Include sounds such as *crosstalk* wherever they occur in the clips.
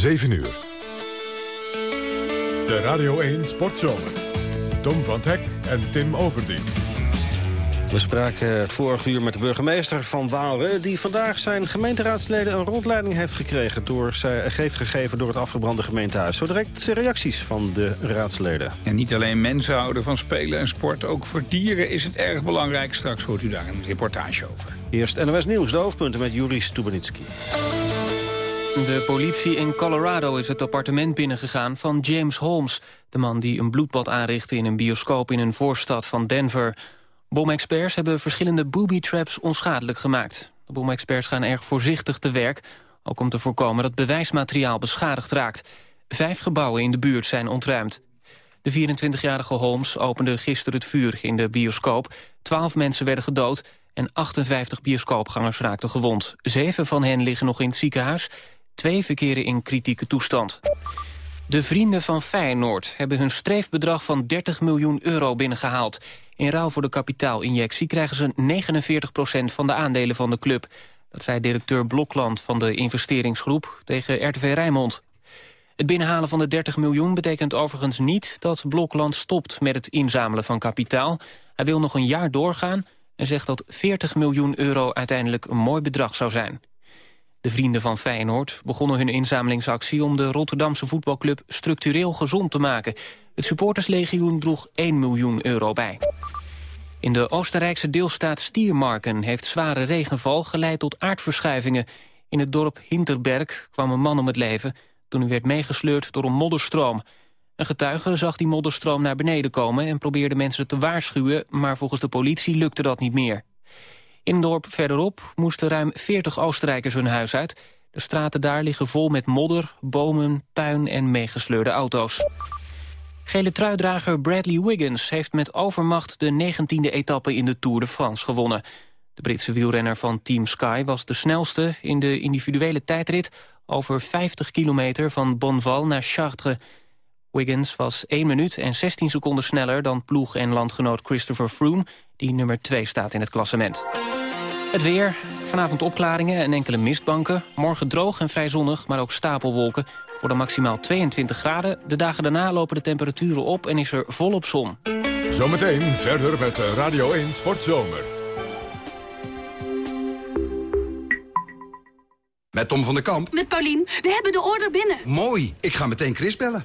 7 uur. De Radio 1 Sportzomer. Tom van Hek en Tim Overdien. We spraken het vorige uur met de burgemeester van Waalre... die vandaag zijn gemeenteraadsleden een rondleiding heeft gekregen... Door, heeft gegeven door het afgebrande gemeentehuis. Zo direct reacties van de raadsleden. En niet alleen mensen houden van spelen en sport... ook voor dieren is het erg belangrijk. Straks hoort u daar een reportage over. Eerst NOS Nieuws, de hoofdpunten met Juri Stubenitski. De politie in Colorado is het appartement binnengegaan van James Holmes... de man die een bloedbad aanrichtte in een bioscoop in een voorstad van Denver... Bomexperts hebben verschillende booby-traps onschadelijk gemaakt. De bomexperts gaan erg voorzichtig te werk... ook om te voorkomen dat bewijsmateriaal beschadigd raakt. Vijf gebouwen in de buurt zijn ontruimd. De 24-jarige Holmes opende gisteren het vuur in de bioscoop. Twaalf mensen werden gedood en 58 bioscoopgangers raakten gewond. Zeven van hen liggen nog in het ziekenhuis. Twee verkeren in kritieke toestand. De vrienden van Feyenoord hebben hun streefbedrag van 30 miljoen euro binnengehaald. In ruil voor de kapitaalinjectie krijgen ze 49% van de aandelen van de club. Dat zei directeur Blokland van de investeringsgroep tegen RTV Rijnmond. Het binnenhalen van de 30 miljoen betekent overigens niet dat Blokland stopt met het inzamelen van kapitaal. Hij wil nog een jaar doorgaan en zegt dat 40 miljoen euro uiteindelijk een mooi bedrag zou zijn. De vrienden van Feyenoord begonnen hun inzamelingsactie... om de Rotterdamse voetbalclub structureel gezond te maken. Het supporterslegioen droeg 1 miljoen euro bij. In de Oostenrijkse deelstaat Stiermarken heeft zware regenval geleid tot aardverschuivingen. In het dorp Hinterberg kwam een man om het leven toen hij werd meegesleurd door een modderstroom. Een getuige zag die modderstroom naar beneden komen en probeerde mensen te waarschuwen, maar volgens de politie lukte dat niet meer. In dorp verderop moesten ruim 40 Oostenrijkers hun huis uit. De straten daar liggen vol met modder, bomen, puin en meegesleurde auto's. Gele truidrager Bradley Wiggins heeft met overmacht de 19e etappe in de Tour de France gewonnen. De Britse wielrenner van Team Sky was de snelste in de individuele tijdrit over 50 kilometer van Bonneval naar Chartres. Wiggins was 1 minuut en 16 seconden sneller dan ploeg en landgenoot Christopher Froome... die nummer 2 staat in het klassement. Het weer, vanavond opklaringen en enkele mistbanken. Morgen droog en vrij zonnig, maar ook stapelwolken. Voor dan maximaal 22 graden. De dagen daarna lopen de temperaturen op en is er volop zon. Zometeen verder met Radio 1 Sportzomer. Met Tom van der Kamp. Met Paulien. We hebben de order binnen. Mooi. Ik ga meteen Chris bellen.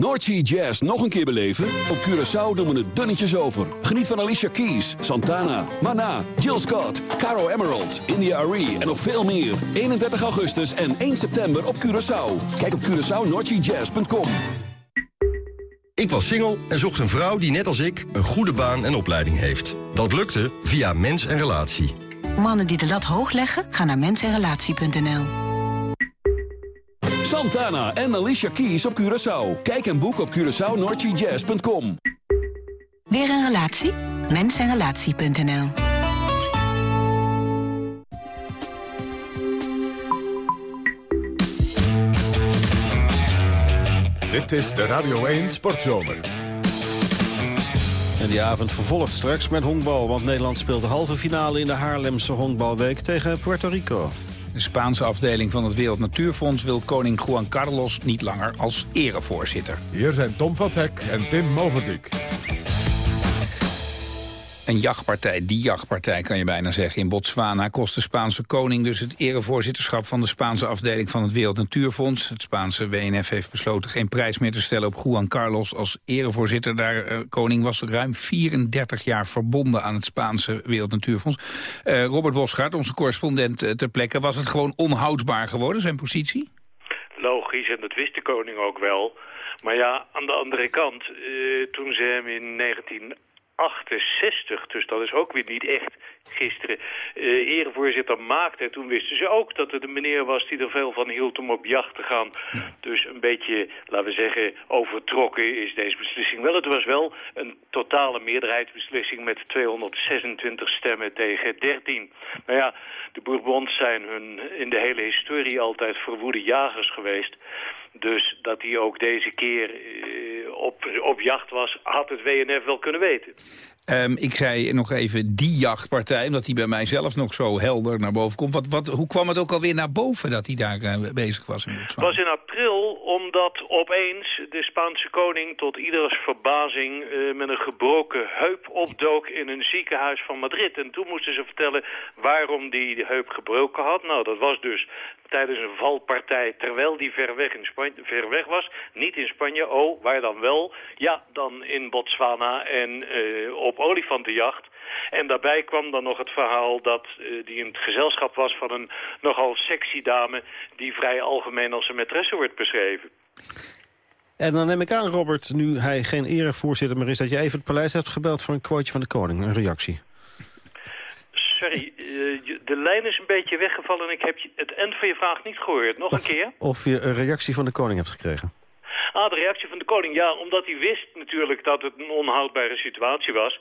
Noordsea Jazz nog een keer beleven? Op Curaçao doen we het dunnetjes over. Geniet van Alicia Keys, Santana, Mana, Jill Scott, Caro Emerald, India Arie en nog veel meer. 31 augustus en 1 september op Curaçao. Kijk op CuraçaoNoordseaJazz.com Ik was single en zocht een vrouw die net als ik een goede baan en opleiding heeft. Dat lukte via Mens en Relatie. Mannen die de lat hoog leggen, gaan naar mensenrelatie.nl. Santana en Alicia Keys op Curaçao. Kijk en boek op CuraçaoNordGJazz.com. Weer een relatie? Mensenrelatie.nl Dit is de Radio 1 Sportzomer. En die avond vervolgt straks met honkbal, want Nederland speelt de halve finale in de Haarlemse honkbalweek tegen Puerto Rico. De Spaanse afdeling van het Wereld Natuurfonds wil koning Juan Carlos niet langer als erevoorzitter. Hier zijn Tom van Hek en Tim Moverdijk. Een jachtpartij, die jachtpartij kan je bijna zeggen. In Botswana kost de Spaanse koning dus het erevoorzitterschap... van de Spaanse afdeling van het Wereld Natuurfonds. Het Spaanse WNF heeft besloten geen prijs meer te stellen... op Juan Carlos als erevoorzitter. Daar uh, koning was ruim 34 jaar verbonden aan het Spaanse Wereld Natuurfonds. Uh, Robert Bosgaard, onze correspondent uh, ter plekke... was het gewoon onhoudbaar geworden, zijn positie? Logisch, en dat wist de koning ook wel... Maar ja, aan de andere kant, toen ze hem in 19 68. Dus dat is ook weer niet echt gisteren uh, erevoorzitter maakte. En toen wisten ze ook dat het een meneer was die er veel van hield om op jacht te gaan. Dus een beetje, laten we zeggen, overtrokken is deze beslissing wel. Het was wel een totale meerderheidsbeslissing met 226 stemmen tegen 13. Nou ja, de Bourbons zijn hun in de hele historie altijd verwoede jagers geweest. Dus dat hij ook deze keer uh, op, op jacht was, had het WNF wel kunnen weten. Um, ik zei nog even die jachtpartij, omdat die bij mij zelf nog zo helder naar boven komt. Wat, wat, hoe kwam het ook alweer naar boven dat hij daar uh, bezig was in was in april, omdat opeens de Spaanse koning tot ieders verbazing uh, met een gebroken heup opdook in een ziekenhuis van Madrid. En toen moesten ze vertellen waarom die de heup gebroken had. Nou, dat was dus tijdens een valpartij terwijl die ver weg, in Spanje, ver weg was. Niet in Spanje, oh, waar dan wel? Ja, dan in Botswana en uh, op olifantenjacht. En daarbij kwam dan nog het verhaal dat uh, die in het gezelschap was van een nogal sexy dame... die vrij algemeen als een maîtresse wordt beschreven. En dan neem ik aan, Robert, nu hij geen erevoorzitter meer is... dat je even het paleis hebt gebeld voor een quoteje van de koning, een reactie. Sorry, uh, de lijn is een beetje weggevallen en ik heb het eind van je vraag niet gehoord. Nog een keer? Of je een reactie van de koning hebt gekregen. Ah, de reactie van de koning. Ja, omdat hij wist natuurlijk dat het een onhoudbare situatie was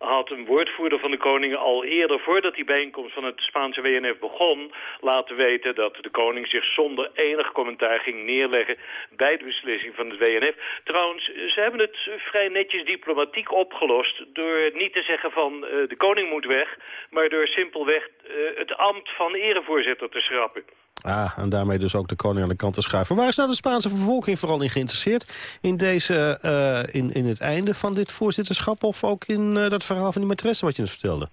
had een woordvoerder van de koning al eerder, voordat die bijeenkomst van het Spaanse WNF begon, laten weten dat de koning zich zonder enig commentaar ging neerleggen bij de beslissing van het WNF. Trouwens, ze hebben het vrij netjes diplomatiek opgelost door niet te zeggen van uh, de koning moet weg, maar door simpelweg uh, het ambt van erevoorzitter te schrappen. Ah, en daarmee dus ook de koning aan de kant te schuiven. Waar is nou de Spaanse vervolging vooral in geïnteresseerd? In, deze, uh, in, in het einde van dit voorzitterschap of ook in uh, dat verhaal van die maîtresse wat je net vertelde?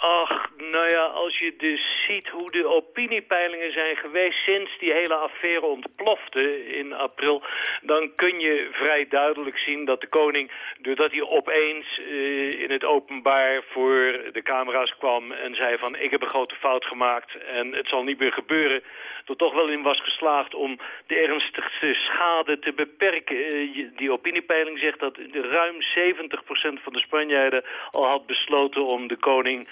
Ach, nou ja, als je dus ziet hoe de opiniepeilingen zijn geweest sinds die hele affaire ontplofte in april, dan kun je vrij duidelijk zien dat de koning, doordat hij opeens uh, in het openbaar voor de camera's kwam en zei van ik heb een grote fout gemaakt en het zal niet meer gebeuren, er toch wel in was geslaagd om de ernstigste schade te beperken. Uh, die opiniepeiling zegt dat ruim 70% van de Spanjaarden al had besloten om de koning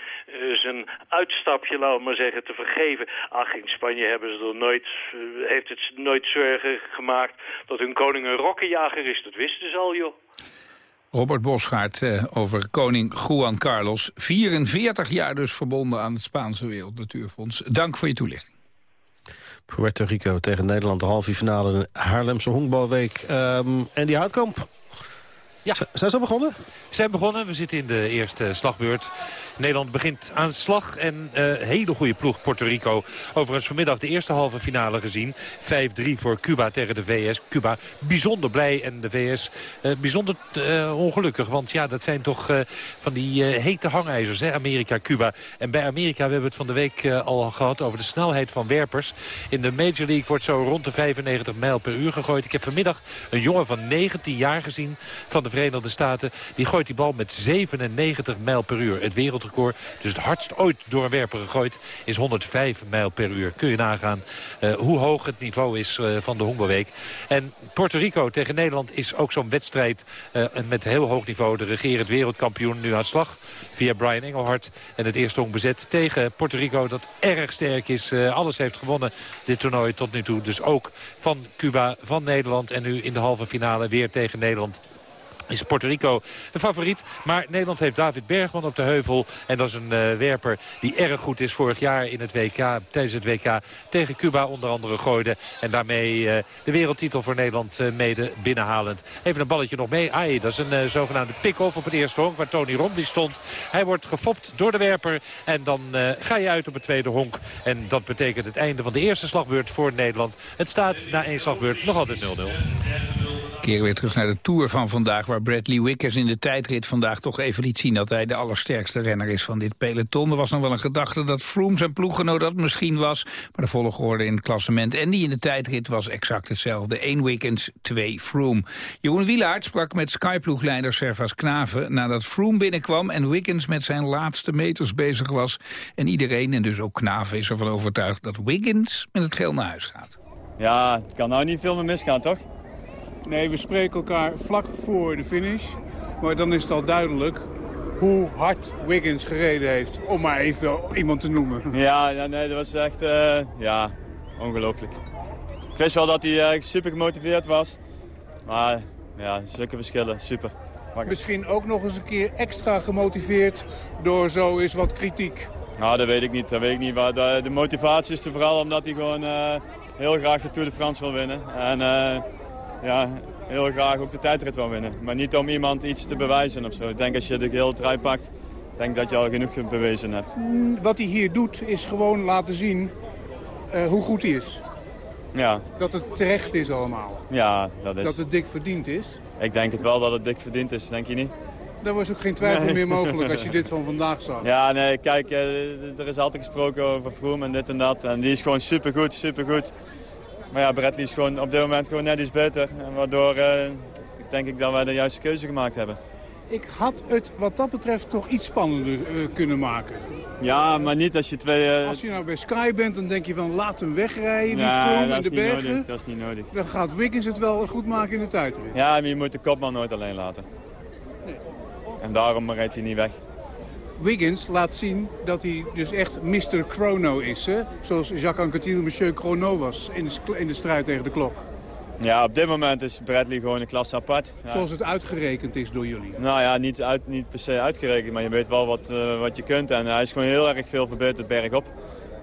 zijn uitstapje, laten we maar zeggen, te vergeven. Ach, in Spanje hebben ze er nooit, uh, heeft het nooit zorgen gemaakt dat hun koning een rokkenjager is. Dat wisten ze al, joh. Robert Bosgaard uh, over koning Juan Carlos. 44 jaar dus verbonden aan het Spaanse Wereld Natuurfonds. Dank voor je toelichting. Puerto Rico tegen Nederland, de halve finale in Haarlemse honkbalweek. Um, en die houtkamp. Ja. Zijn ze al begonnen? Zijn begonnen. We zitten in de eerste slagbeurt. Nederland begint aan de slag. En uh, hele goede ploeg Puerto Rico. Overigens vanmiddag de eerste halve finale gezien. 5-3 voor Cuba tegen de VS. Cuba bijzonder blij en de VS uh, bijzonder uh, ongelukkig. Want ja, dat zijn toch van die hete hangijzers. Hè? Amerika, Cuba. En bij Amerika we hebben het van de week al gehad over de snelheid van werpers. In de Major League wordt zo rond de 95 mijl per uur gegooid. Ik heb vanmiddag een jongen van 19 jaar gezien van de Verenigde Staten. Die gooit die bal met 97 mijl per uur. Het wereldrecord, dus het hardst ooit door een werper gegooid, is 105 mijl per uur. Kun je nagaan uh, hoe hoog het niveau is uh, van de Hongerweek. En Puerto Rico tegen Nederland is ook zo'n wedstrijd uh, met heel hoog niveau. De regerend wereldkampioen nu aan slag via Brian Engelhard. En het eerste honk bezet tegen Puerto Rico dat erg sterk is. alles heeft gewonnen dit toernooi tot nu toe. Dus ook van Cuba, van Nederland en nu in de halve finale weer tegen Nederland is Puerto Rico de favoriet. Maar Nederland heeft David Bergman op de heuvel. En dat is een uh, werper die erg goed is vorig jaar in het WK. Tijdens het WK tegen Cuba onder andere gooide. En daarmee uh, de wereldtitel voor Nederland uh, mede binnenhalend. Even een balletje nog mee. Ai, dat is een zogenaamde pick-off op het eerste honk waar Tony Rondi stond. Hij wordt gefopt door de werper. En dan ga je uit op het tweede honk. En dat betekent het einde van de eerste slagbeurt voor Nederland. Het staat na één slagbeurt nog altijd 0-0 keren weer terug naar de Tour van vandaag... waar Bradley Wickers in de tijdrit vandaag toch even liet zien... dat hij de allersterkste renner is van dit peloton. Er was nog wel een gedachte dat Froome zijn ploeggenoot dat misschien was... maar de volgorde in het klassement en die in de tijdrit was exact hetzelfde. 1 Wickens, 2 Froome. Jeroen Wielaert sprak met Sky-ploegleider Servas Knaven... nadat Froome binnenkwam en Wiggins met zijn laatste meters bezig was. En iedereen, en dus ook Knaven, is ervan overtuigd dat Wiggins met het geel naar huis gaat. Ja, het kan nou niet veel meer misgaan, toch? Nee, we spreken elkaar vlak voor de finish. Maar dan is het al duidelijk hoe hard Wiggins gereden heeft. Om maar even iemand te noemen. Ja, ja nee, dat was echt uh, ja, ongelooflijk. Ik wist wel dat hij uh, super gemotiveerd was. Maar ja, zulke verschillen, super. Misschien ook nog eens een keer extra gemotiveerd door zo eens wat kritiek. Nou, dat weet ik niet. Dat weet ik niet. Maar de, de motivatie is er vooral omdat hij gewoon uh, heel graag de Tour de France wil winnen. En ja, heel graag ook de tijdrit wil winnen. Maar niet om iemand iets te bewijzen of zo. Ik denk als je de hele trui pakt, denk dat je al genoeg bewezen hebt. Wat hij hier doet is gewoon laten zien uh, hoe goed hij is. Ja. Dat het terecht is allemaal. Ja, dat is. Dat het dik verdiend is. Ik denk het wel dat het dik verdiend is, denk je niet? Daar was ook geen twijfel nee. meer mogelijk als je *laughs* dit van vandaag zag. Ja, nee, kijk, er is altijd gesproken over Vroom en dit en dat. En die is gewoon supergoed, supergoed. Maar ja, Bradley is gewoon op dit moment gewoon net iets beter. En waardoor uh, denk ik dat wij de juiste keuze gemaakt hebben. Ik had het wat dat betreft toch iets spannender uh, kunnen maken. Ja, maar niet als je twee... Uh... Als je nou bij Sky bent, dan denk je van laat hem wegrijden, die Vroom in de bergen. Nodig, dat is niet nodig. Dan gaat Wiggins het wel goed maken in de tijdrit. Ja, maar je moet de kopman nooit alleen laten. Nee. En daarom rijdt hij niet weg. Wiggins laat zien dat hij dus echt Mr. Chrono is. Hè? Zoals Jacques Anquetil Monsieur Chrono was in de, in de strijd tegen de klok. Ja, op dit moment is Bradley gewoon een klas apart. Ja. Zoals het uitgerekend is door jullie? Nou ja, niet, uit, niet per se uitgerekend, maar je weet wel wat, uh, wat je kunt. En hij is gewoon heel erg veel verbeterd bergop.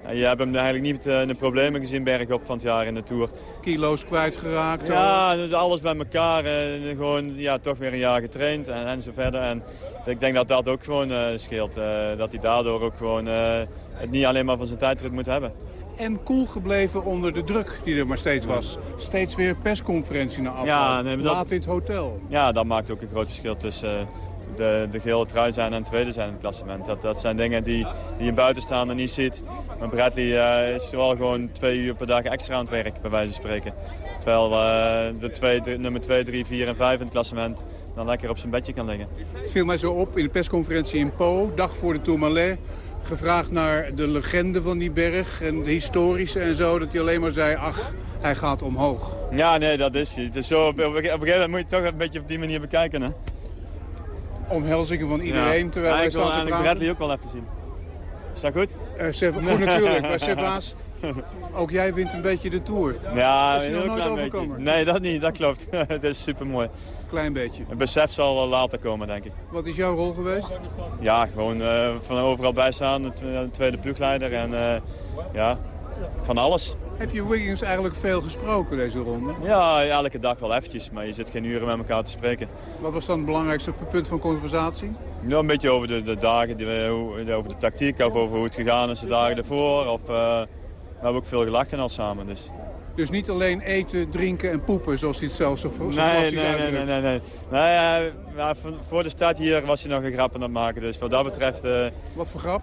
En je hebt hem eigenlijk niet uh, de problemen gezien bergop van het jaar in de Tour. Kilo's kwijtgeraakt? Ja, dus alles bij elkaar. Uh, gewoon ja, toch weer een jaar getraind en, en zo verder. En ik denk dat dat ook gewoon uh, scheelt. dat hij daardoor ook gewoon het niet alleen maar van zijn tijdrit moet hebben. En cool gebleven onder de druk die er maar steeds was. Steeds weer persconferentie naar afloop. Ja, nee, dat... Laat in het hotel. Ja, dat maakt ook een groot verschil tussen de, de gele trui zijn en tweede zijn in het klassement. Dat, dat zijn dingen die, die een buitenstaander niet ziet. Maar Bradley uh, is wel gewoon twee uur per dag extra aan het werk, bij wijze van spreken. Terwijl uh, de twee, de, nummer 2, 3, 4 en 5 in het klassement dan lekker op zijn bedje kan liggen. Het viel mij zo op in de persconferentie in Po, dag voor de Tourmalet. Gevraagd naar de legende van die berg en de historische en zo. Dat hij alleen maar zei, ach, hij gaat omhoog. Ja, nee, dat is hij. Het is zo, op, op een gegeven moment moet je het toch een beetje op die manier bekijken, hè? Omhelzingen van iedereen. Ja. Terwijl ja, wij ik wil staan te Bradley ook wel even zien. Is dat goed? Uh, goed natuurlijk, maar *laughs* ook jij wint een beetje de Tour. Ja, is je nog nooit overkomen? Nee, dat niet, dat klopt. *laughs* Het is super mooi. Klein beetje. Het besef zal wel later komen, denk ik. Wat is jouw rol geweest? Ja, gewoon uh, van overal bij staan, de tweede ploegleider en uh, ja, van alles. Heb je Wiggins eigenlijk veel gesproken deze ronde? Ja, elke dag wel eventjes, maar je zit geen uren met elkaar te spreken. Wat was dan het belangrijkste punt van conversatie? Ja, een beetje over de, de dagen, over de tactiek of over hoe het gegaan is de dagen ervoor. Of, uh, we hebben ook veel gelachen al samen. Dus. Dus niet alleen eten, drinken en poepen, zoals hij het zelf zo, zo nee, klassisch nee, uitdrukt? nee, nee, nee. nee uh, voor de start hier was hij nog een grap aan het maken. Dus wat dat betreft... Uh, Wat voor grap?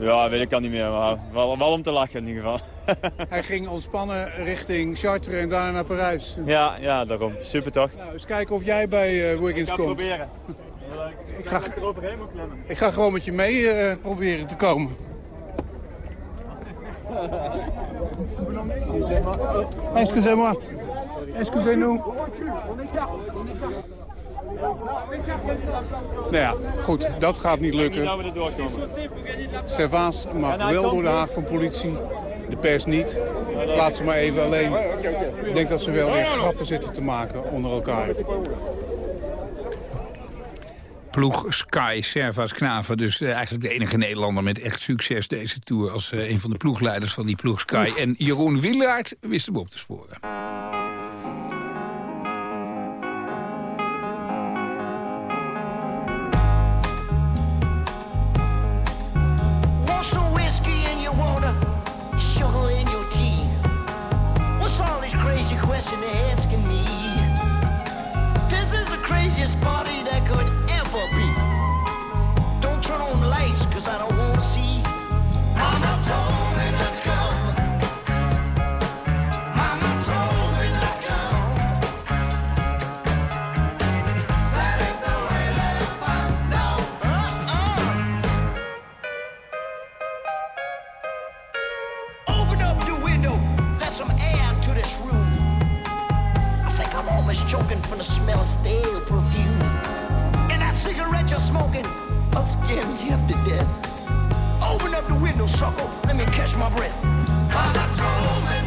Ja, weet ik al niet meer, maar wel, wel om te lachen in ieder geval. *laughs* Hij ging ontspannen richting Chartres en daarna naar Parijs. Ja, ja, daarom. Super toch? Nou, eens kijken of jij bij uh, Wiggins komt. Ik ga het proberen. Ik ga, ik ga gewoon met je mee uh, proberen te komen. *laughs* Excusez-moi. Excusez-nous. Nou ja, goed, dat gaat niet lukken. Servaas mag wel door de haag van politie. De pers niet. Laat ze maar even alleen. Ik denk dat ze wel weer grappen zitten te maken onder elkaar. Ploeg Sky, Servas Knaven. Dus uh, eigenlijk de enige Nederlander met echt succes deze Tour... als uh, een van de ploegleiders van die ploeg Sky. En Jeroen Willaert wist hem op te sporen. some whiskey your water, sugar in your tea. What's all this crazy question they're asking me? This is the craziest party that could ever be. smell stale perfume. And that cigarette you're smoking, I'm scaring you up to death. Open up the window, sucker, let me catch my breath. Mama told me.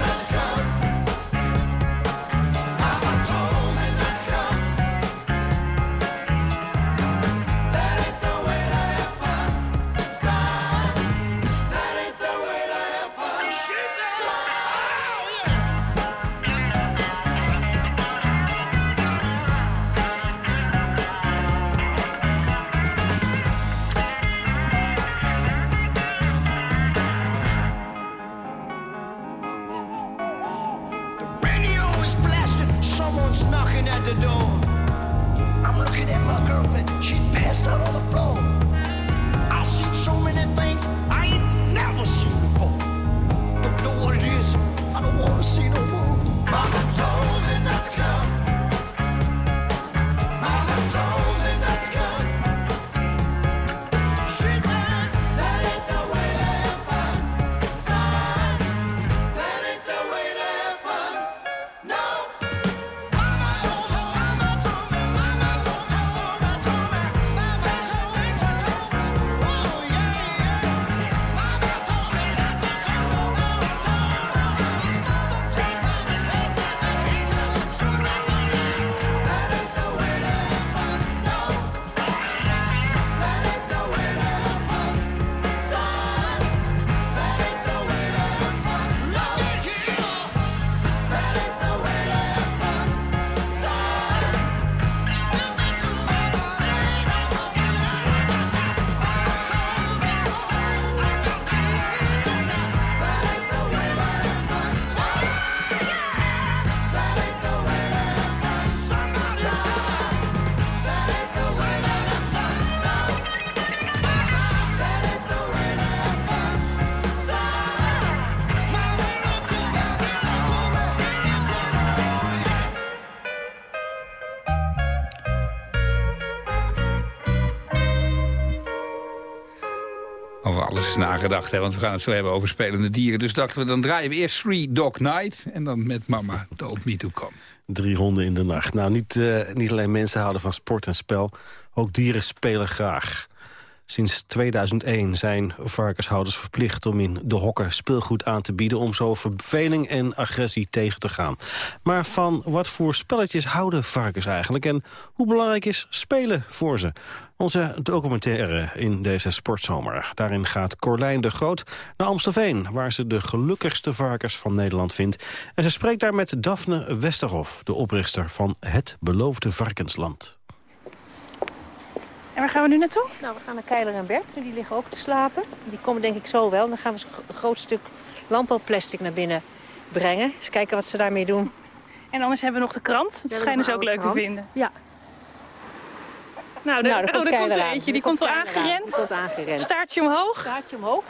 Nagedacht, hè, want we gaan het zo hebben over spelende dieren. Dus dachten we, dan draaien we eerst Three Dog Night... en dan met Mama Told Me To Come. Drie ronden in de nacht. Nou, niet, eh, niet alleen mensen houden van sport en spel. Ook dieren spelen graag. Sinds 2001 zijn varkenshouders verplicht om in de hokken speelgoed aan te bieden... om zo verveling en agressie tegen te gaan. Maar van wat voor spelletjes houden varkens eigenlijk? En hoe belangrijk is spelen voor ze? Onze documentaire in deze sportzomer. Daarin gaat Corlijn de Groot naar Amstelveen... waar ze de gelukkigste varkens van Nederland vindt. En ze spreekt daar met Daphne Westerhof... de oprichter van Het Beloofde Varkensland. En waar gaan we nu naartoe? Nou, we gaan naar Keiler en Bert. Die liggen ook te slapen. Die komen denk ik zo wel. Dan gaan we een groot stuk landbouwplastic naar binnen brengen. Eens kijken wat ze daarmee doen. En anders hebben we nog de krant. Dat Ja, schijnen ze ook leuk te vinden. Ja. Nou, de, Nou, oh, komt er eentje. Die komt aan. aangerend. Die komt aangerend. Staartje omhoog. Staartje omhoog.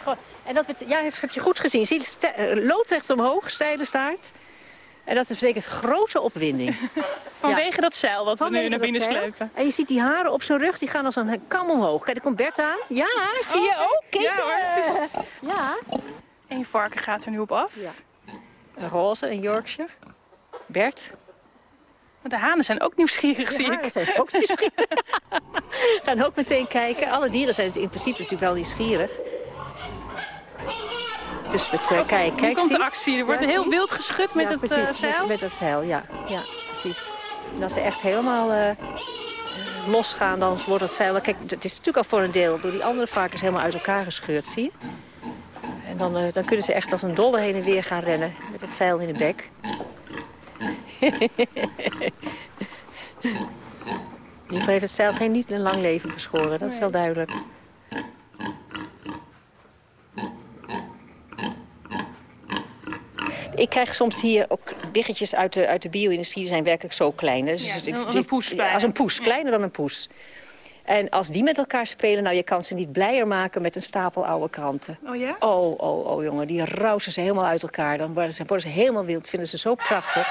En dat bet- ja, heb je goed gezien. Zie je, eh, loodrecht omhoog, steile staart. En dat betekent grote opwinding. *laughs* Vanwege dat zeil wat we nu naar binnen slepen. En je ziet die haren op zijn rug, die gaan als een kam omhoog. Kijk, daar komt Bert aan. Ja, zie je Oh, ook? Kijk, ja, hoor, is- ja. Eén varken gaat er nu op af. Ja. Een roze, een Yorkshire. Bert. De hanen zijn ook nieuwsgierig, De zie ik. zijn ook nieuwsgierig. *laughs* Gaan ook meteen kijken. Alle dieren zijn in principe natuurlijk wel nieuwsgierig. Dus met, uh, kijk, Nu kijk, komt de actie. Er wordt Ja, heel wild geschud met ja, het precies, eh, met- zeil. Met, het zeil, ja. Ja, precies. En als ze echt helemaal eh, losgaan, dan wordt het zeil... Kijk, het is natuurlijk al voor een deel door die andere varkens helemaal uit elkaar gescheurd, zie je? En dan, eh, dan kunnen ze echt als een dolle heen en weer gaan rennen met het zeil in de bek. *laughs* In ieder geval heeft het zeil geen niet een lang leven beschoren, dat is wel duidelijk. Ik krijg soms hier ook biggetjes uit de, uit de bio-industrie. Die zijn werkelijk zo klein. Dus Ja, als een poes ja. Als een poes, kleiner dan een poes. En als die met elkaar spelen, nou je kan ze niet blijer maken met een stapel oude kranten. Oh ja? Oh, oh, oh jongen, die rausen ze helemaal uit elkaar. Dan worden ze, worden ze helemaal wild, vinden ze zo prachtig.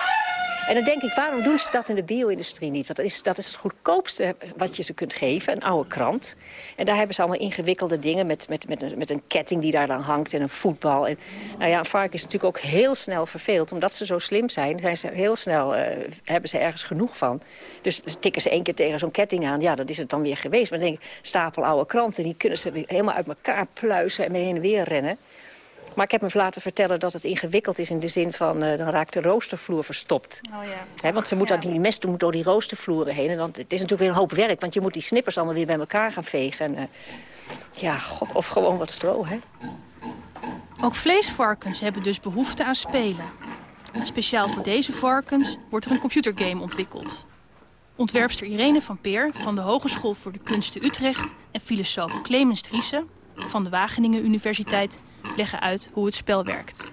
En dan denk ik, waarom doen ze dat in de bio-industrie niet? Want dat is, dat is het goedkoopste wat je ze kunt geven, een oude krant. En daar hebben ze allemaal ingewikkelde dingen met, met, met, een, met een ketting die daar dan hangt en een voetbal. En, nou ja, een vark is natuurlijk ook heel snel verveeld. Omdat ze zo slim zijn, zijn ze heel snel, uh, hebben ze ergens genoeg van. Dus tikken ze één keer tegen zo'n ketting aan, ja, dat is het dan weer geweest. Maar dan denk ik, stapel oude kranten, die kunnen ze helemaal uit elkaar pluizen en mee heen en weer rennen. Maar ik heb me laten vertellen dat het ingewikkeld is in de zin van... Uh, dan raakt de roostervloer verstopt. Oh, ja. He, want ze moet ja. die mest moet door die roostervloeren heen. En dan, het is natuurlijk weer een hoop werk, want je moet die snippers allemaal weer bij elkaar gaan vegen. En, uh, ja, god, of gewoon wat stro, hè. Ook vleesvarkens hebben dus behoefte aan spelen. Speciaal voor deze varkens wordt er een computergame ontwikkeld. Ontwerpster Irene van Peer van de Hogeschool voor de Kunsten Utrecht... en filosoof Clemens Driessen van de Wageningen Universiteit leggen uit hoe het spel werkt.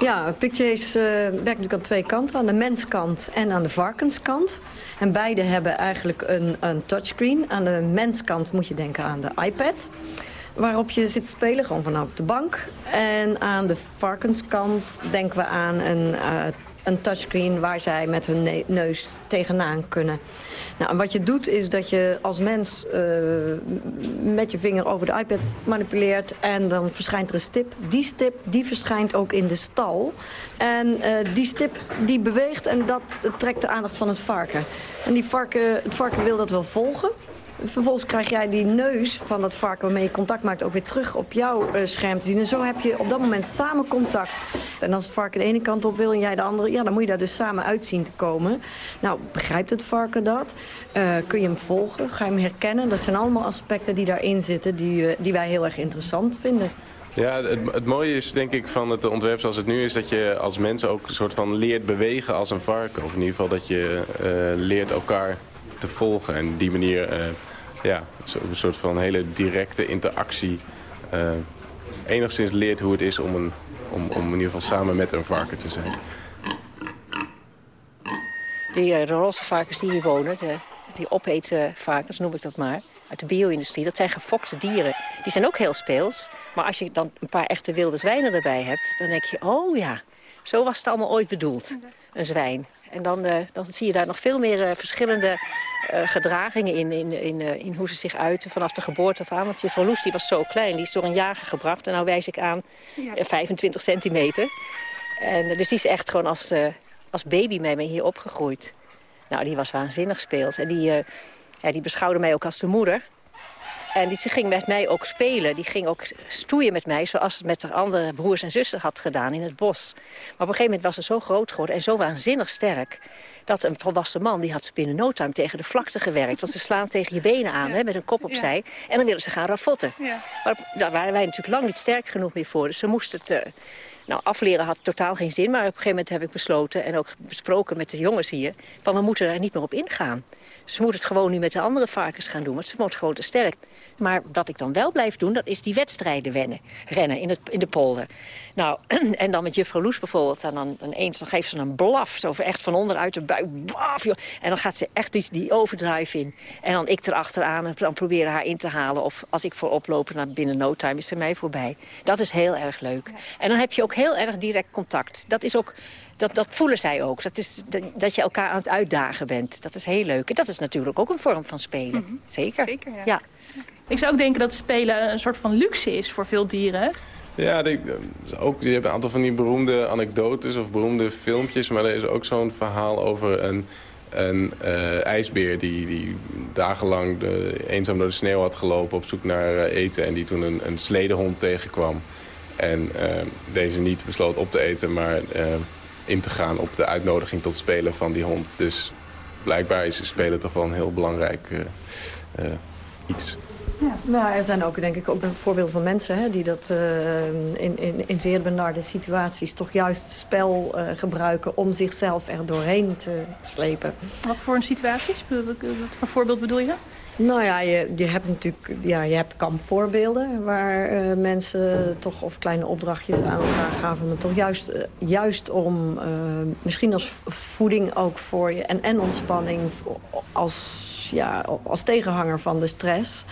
Ja, PicChase uh, werkt natuurlijk aan twee kanten. Aan de menskant en aan de varkenskant. En beide hebben eigenlijk een, een touchscreen. Aan de menskant moet je denken aan de iPad. Waarop je zit te spelen, gewoon vanaf de bank. En aan de varkenskant denken we aan een, uh, een touchscreen... waar zij met hun neus tegenaan kunnen. Nou, wat je doet is dat je als mens uh, met je vinger over de iPad manipuleert... en dan verschijnt er een stip. Die stip die verschijnt ook in de stal. En uh, die stip die beweegt en dat trekt de aandacht van het varken. En die varken, het varken wil dat wel volgen... Vervolgens krijg jij die neus van dat varken waarmee je contact maakt... ook weer terug op jouw uh, scherm te zien. En zo heb je op dat moment samen contact. En als het varken de ene kant op wil en jij de andere... ja, dan moet je daar dus samen uit zien te komen. Nou, begrijpt het varken dat? Uh, kun je hem volgen? Ga je hem herkennen? Dat zijn allemaal aspecten die daarin zitten... die, uh, die wij heel erg interessant vinden. Ja, het, het, mooie is denk ik van het ontwerp zoals het nu is... dat je als mensen ook een soort van leert bewegen als een varken. Of in ieder geval dat je leert elkaar te volgen. En die manier uh, ja, een soort van hele directe interactie... Uh, enigszins leert hoe het is om, een, om, om in ieder geval samen met een varken te zijn. Die uh, roze varkens die hier wonen, de, die opeetvarkens noem ik dat maar... uit de bio-industrie, dat zijn gefokte dieren. Die zijn ook heel speels. Maar als je dan een paar echte wilde zwijnen erbij hebt... dan denk je, oh ja, zo was het allemaal ooit bedoeld. Een zwijn. En dan, uh, dan zie je daar nog veel meer uh, verschillende uh, gedragingen in, in, in, in, hoe ze zich uiten vanaf de geboorte af aan. Want juffrouw Loes die was zo klein, die is door een jager gebracht. En nou wijs ik aan ja. 25 centimeter. En, dus die is echt gewoon als, als baby met mij hier opgegroeid. Nou, die was waanzinnig speels. En die, ja, die beschouwde mij ook als de moeder. En die, ze ging met mij ook spelen. Die ging ook stoeien met mij, zoals het met haar andere broers en zussen had gedaan in het bos. Maar op een gegeven moment was ze zo groot geworden en zo waanzinnig sterk... dat een volwassen man, die had ze binnen no time tegen de vlakte gewerkt. Want ze slaan tegen je benen aan, ja. hè, met een kop opzij. Ja. En dan willen ze gaan ravotten. Ja. Maar daar waren wij natuurlijk lang niet sterk genoeg meer voor. Dus ze moesten het... Uh, nou, afleren had totaal geen zin, maar op een gegeven moment heb ik besloten... en ook besproken met de jongens hier, van we moeten daar niet meer op ingaan. Ze moeten het gewoon nu met de andere varkens gaan doen, want ze wordt gewoon te sterk. Maar wat ik dan wel blijf doen, dat is die wedstrijden wennen, rennen in, het, in de polder. Nou, *clears throat* en dan met juffrouw Loes bijvoorbeeld, en dan, dan eens dan geeft ze een blaf, zo echt van onderuit de buik. Blaf, joh. En dan gaat ze echt die, die overdrive in. En dan ik erachteraan en dan proberen haar in te halen. Of als ik voorop loop, naar binnen no time is ze mij voorbij. Dat is heel erg leuk. En dan heb je ook heel erg direct contact. Dat is ook... Dat, dat voelen zij ook. Dat, is, dat je elkaar aan het uitdagen bent. Dat is heel leuk. En dat is natuurlijk ook een vorm van spelen. Mm -hmm. Zeker. Zeker, ja. ja. Ik zou ook denken dat spelen een soort van luxe is voor veel dieren. Ja, de, ook, je hebt een aantal van die beroemde anekdotes of beroemde filmpjes. Maar er is ook zo'n verhaal over een, een uh, ijsbeer die, die dagenlang de, eenzaam door de sneeuw had gelopen op zoek naar uh, eten. En die toen een, een sledehond tegenkwam. En uh, deze niet besloot op te eten, maar in te gaan op de uitnodiging tot spelen van die hond. Dus blijkbaar is spelen toch wel een heel belangrijk iets. Ja. Nou, er zijn ook denk ik ook een voorbeeld van mensen hè, die dat uh, in, in, in zeer benarde situaties toch juist spel uh, gebruiken om zichzelf er doorheen te slepen. Wat voor een situaties? Wat voor voorbeeld bedoel je? Nou ja, je, je hebt natuurlijk ja, je hebt kampvoorbeelden waar uh, mensen toch of kleine opdrachtjes aan elkaar gaven. Maar toch juist, juist om misschien als voeding ook voor je en, en ontspanning als, ja, als tegenhanger van de stress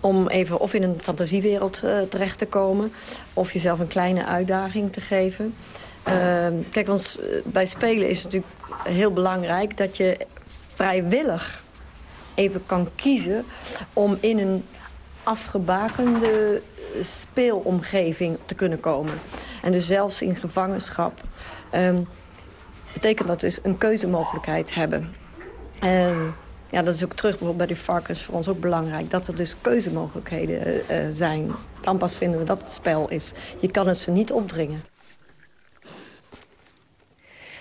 om even of in een fantasiewereld terecht te komen... of jezelf een kleine uitdaging te geven. Ehm, kijk, want eh, bij spelen is het natuurlijk heel belangrijk... dat je vrijwillig even kan kiezen om in een afgebakende speelomgeving te kunnen komen. En dus zelfs in gevangenschap um, betekent dat dus een keuzemogelijkheid hebben. En ja, dat is ook terug bijvoorbeeld bij die varkens voor ons ook belangrijk. Dat er dus keuzemogelijkheden uh, zijn. Dan pas vinden we dat het spel is. Je kan het ze niet opdringen.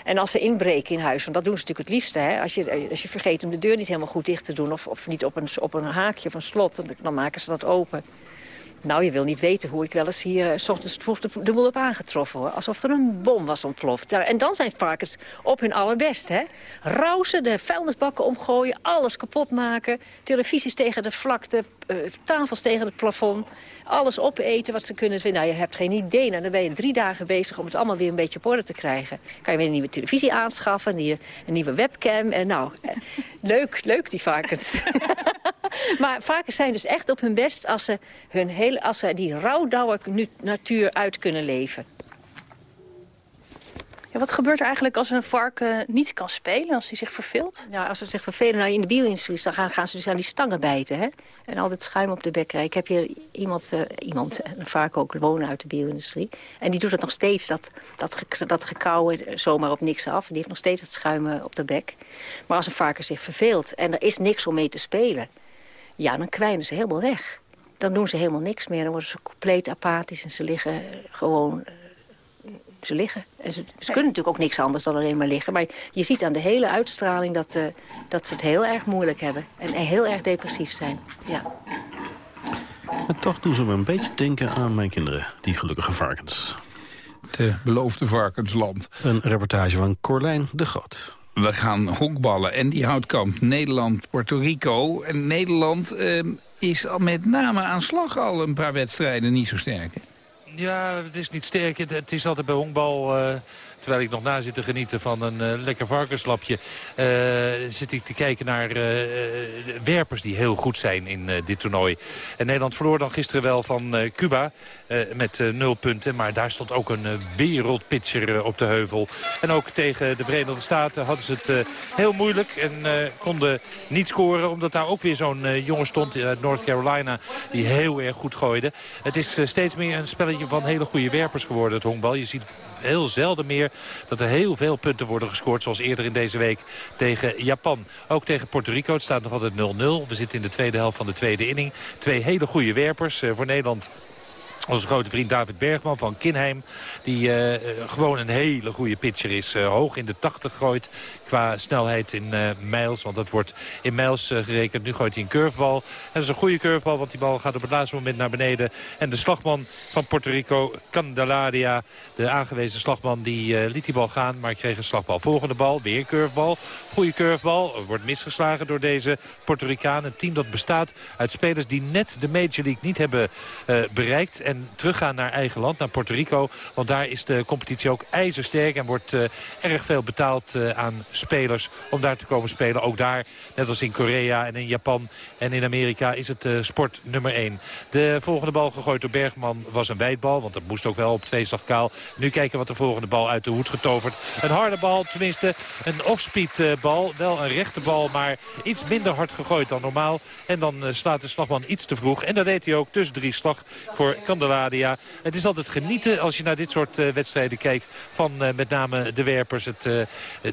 En als ze inbreken in huis, want dat doen ze natuurlijk het liefste. Hè? Als, je, als je vergeet om de deur niet helemaal goed dicht te doen... of, of niet op een, op een haakje van slot, dan maken ze dat open. Nou, je wil niet weten hoe ik wel eens hier uh, s ochtends vroeg de, de boel heb aangetroffen. Hoor. Alsof er een bom was ontploft. En dan zijn varkens op hun allerbest. Hè? Rausen, de vuilnisbakken omgooien, alles kapot maken. Televisies tegen de vlakte, uh, tafels tegen het plafond. Alles opeten wat ze kunnen vinden. Nou, je hebt geen idee. Nou, dan ben je drie dagen bezig om het allemaal weer een beetje op orde te krijgen. Kan je weer een nieuwe televisie aanschaffen, een nieuwe, een nieuwe webcam. En nou, eh, leuk, leuk die varkens. *laughs* maar varkens zijn dus echt op hun best als ze, hun hele, als ze die rouwdouwe natuur uit kunnen leven. Ja, wat gebeurt er eigenlijk als een varken niet kan spelen, als hij zich verveelt? Ja, als ze zich vervelen, nou, in de bio-industrie dan gaan, gaan, ze dus aan die stangen bijten. Hè? En altijd schuim op de bek krijgen. Ik heb hier iemand, uh, iemand een varken ook wonen uit de bio-industrie. En die doet het nog steeds, dat, dat, dat gekauwen zomaar op niks af. En die heeft nog steeds het schuim op de bek. Maar als een varken zich verveelt en er is niks om mee te spelen... ja, dan kwijnen ze helemaal weg. Dan doen ze helemaal niks meer. Dan worden ze compleet apathisch en ze liggen gewoon ze liggen. En ze, ze kunnen natuurlijk ook niks anders dan alleen maar liggen. Maar je ziet aan de hele uitstraling dat, uh, dat ze het heel erg moeilijk hebben. En heel erg depressief zijn. Ja. En toch doen ze me een beetje denken aan mijn kinderen, die gelukkige varkens. De beloofde varkensland. Een reportage van Corlijn de Groot. We gaan honkballen en die houtkamp Nederland, Puerto Rico. En Nederland uh, is met name aan slag al een paar wedstrijden niet zo sterk. Ja, het is niet sterk. Het, is altijd bij honkbal... Uh, terwijl ik nog na zit te genieten van een uh, lekker varkenslapje... Uh, zit ik te kijken naar werpers die heel goed zijn in dit toernooi. En Nederland verloor dan gisteren wel van Cuba met nul punten. Maar daar stond ook een wereldpitcher op de heuvel. En ook tegen de Verenigde Staten hadden ze het heel moeilijk. En konden niet scoren, omdat daar ook weer zo'n jongen stond uit North Carolina... die heel erg goed gooide. Het is steeds meer een spelletje van hele goede werpers geworden, het honkbal. Je ziet heel zelden meer dat er heel veel punten worden gescoord. Zoals eerder in deze week tegen Japan. Ook tegen Puerto Rico. Het staat nog altijd 0-0. We zitten in de tweede helft van de tweede inning. Twee hele goede werpers. Uh, voor Nederland onze grote vriend David Bergman van Kinheim. Die uh, gewoon een hele goede pitcher is. Uh, hoog in de 80 gooit qua snelheid in uh, mijls. Want dat wordt in mijls gerekend. Nu gooit hij een curvebal. En dat is een goede curvebal. Want die bal gaat op het laatste moment naar beneden. En de slagman van Puerto Rico, Candelaria. De aangewezen slagman die liet die bal gaan. Maar kreeg een slagbal. Volgende bal. Weer curvebal. Goede curvebal. Wordt misgeslagen door deze Puerto Ricaan. Een team dat bestaat uit spelers die net de Major League niet hebben bereikt. En teruggaan naar eigen land, naar Puerto Rico. Want daar is de competitie ook ijzersterk en wordt uh, erg veel betaald uh, aan spelers om daar te komen spelen. Ook daar, net als in Korea en in Japan en in Amerika, is het uh, sport nummer 1. De volgende bal gegooid door Bergman was een wijdbal, want dat moest ook wel op twee slag kaal. Nu kijken wat de volgende bal uit de hoed getoverd. Een harde bal, tenminste een off-speed bal. Wel een rechte bal, maar iets minder hard gegooid dan normaal. En dan slaat de slagman iets te vroeg. En dat deed hij ook, dus drie slag voor Het is altijd genieten als je naar dit soort uh, wedstrijden kijkt van uh, met name de werpers. Het, uh,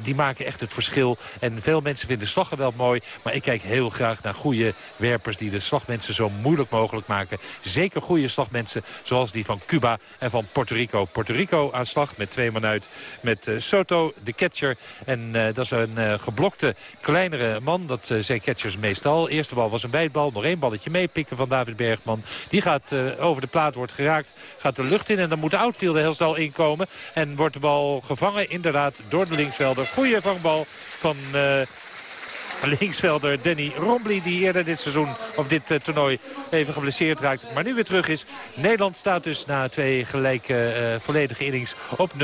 die maken echt het verschil. En veel mensen vinden slaggen wel mooi. Maar ik kijk heel graag naar goede werpers die de slagmensen zo moeilijk mogelijk maken. Zeker goede slagmensen zoals die van Cuba en van Puerto Rico. Puerto Rico aan slag met twee man uit. Met Soto, de catcher. En dat is een geblokte kleinere man. Dat zijn catchers meestal. Eerste bal was een wijdbal. Nog één balletje meepikken van David Bergman. Die gaat over de plaat worden geraakt, gaat de lucht in. En dan moet de outfielder heel snel inkomen. En wordt de bal gevangen inderdaad door de linksvelder. Goeie vangbal van... Uh, linksvelder Danny Rombly die eerder dit seizoen of dit uh, toernooi even geblesseerd raakt. Maar nu weer terug is. Nederland staat dus na twee gelijke uh, volledige innings op 0-0.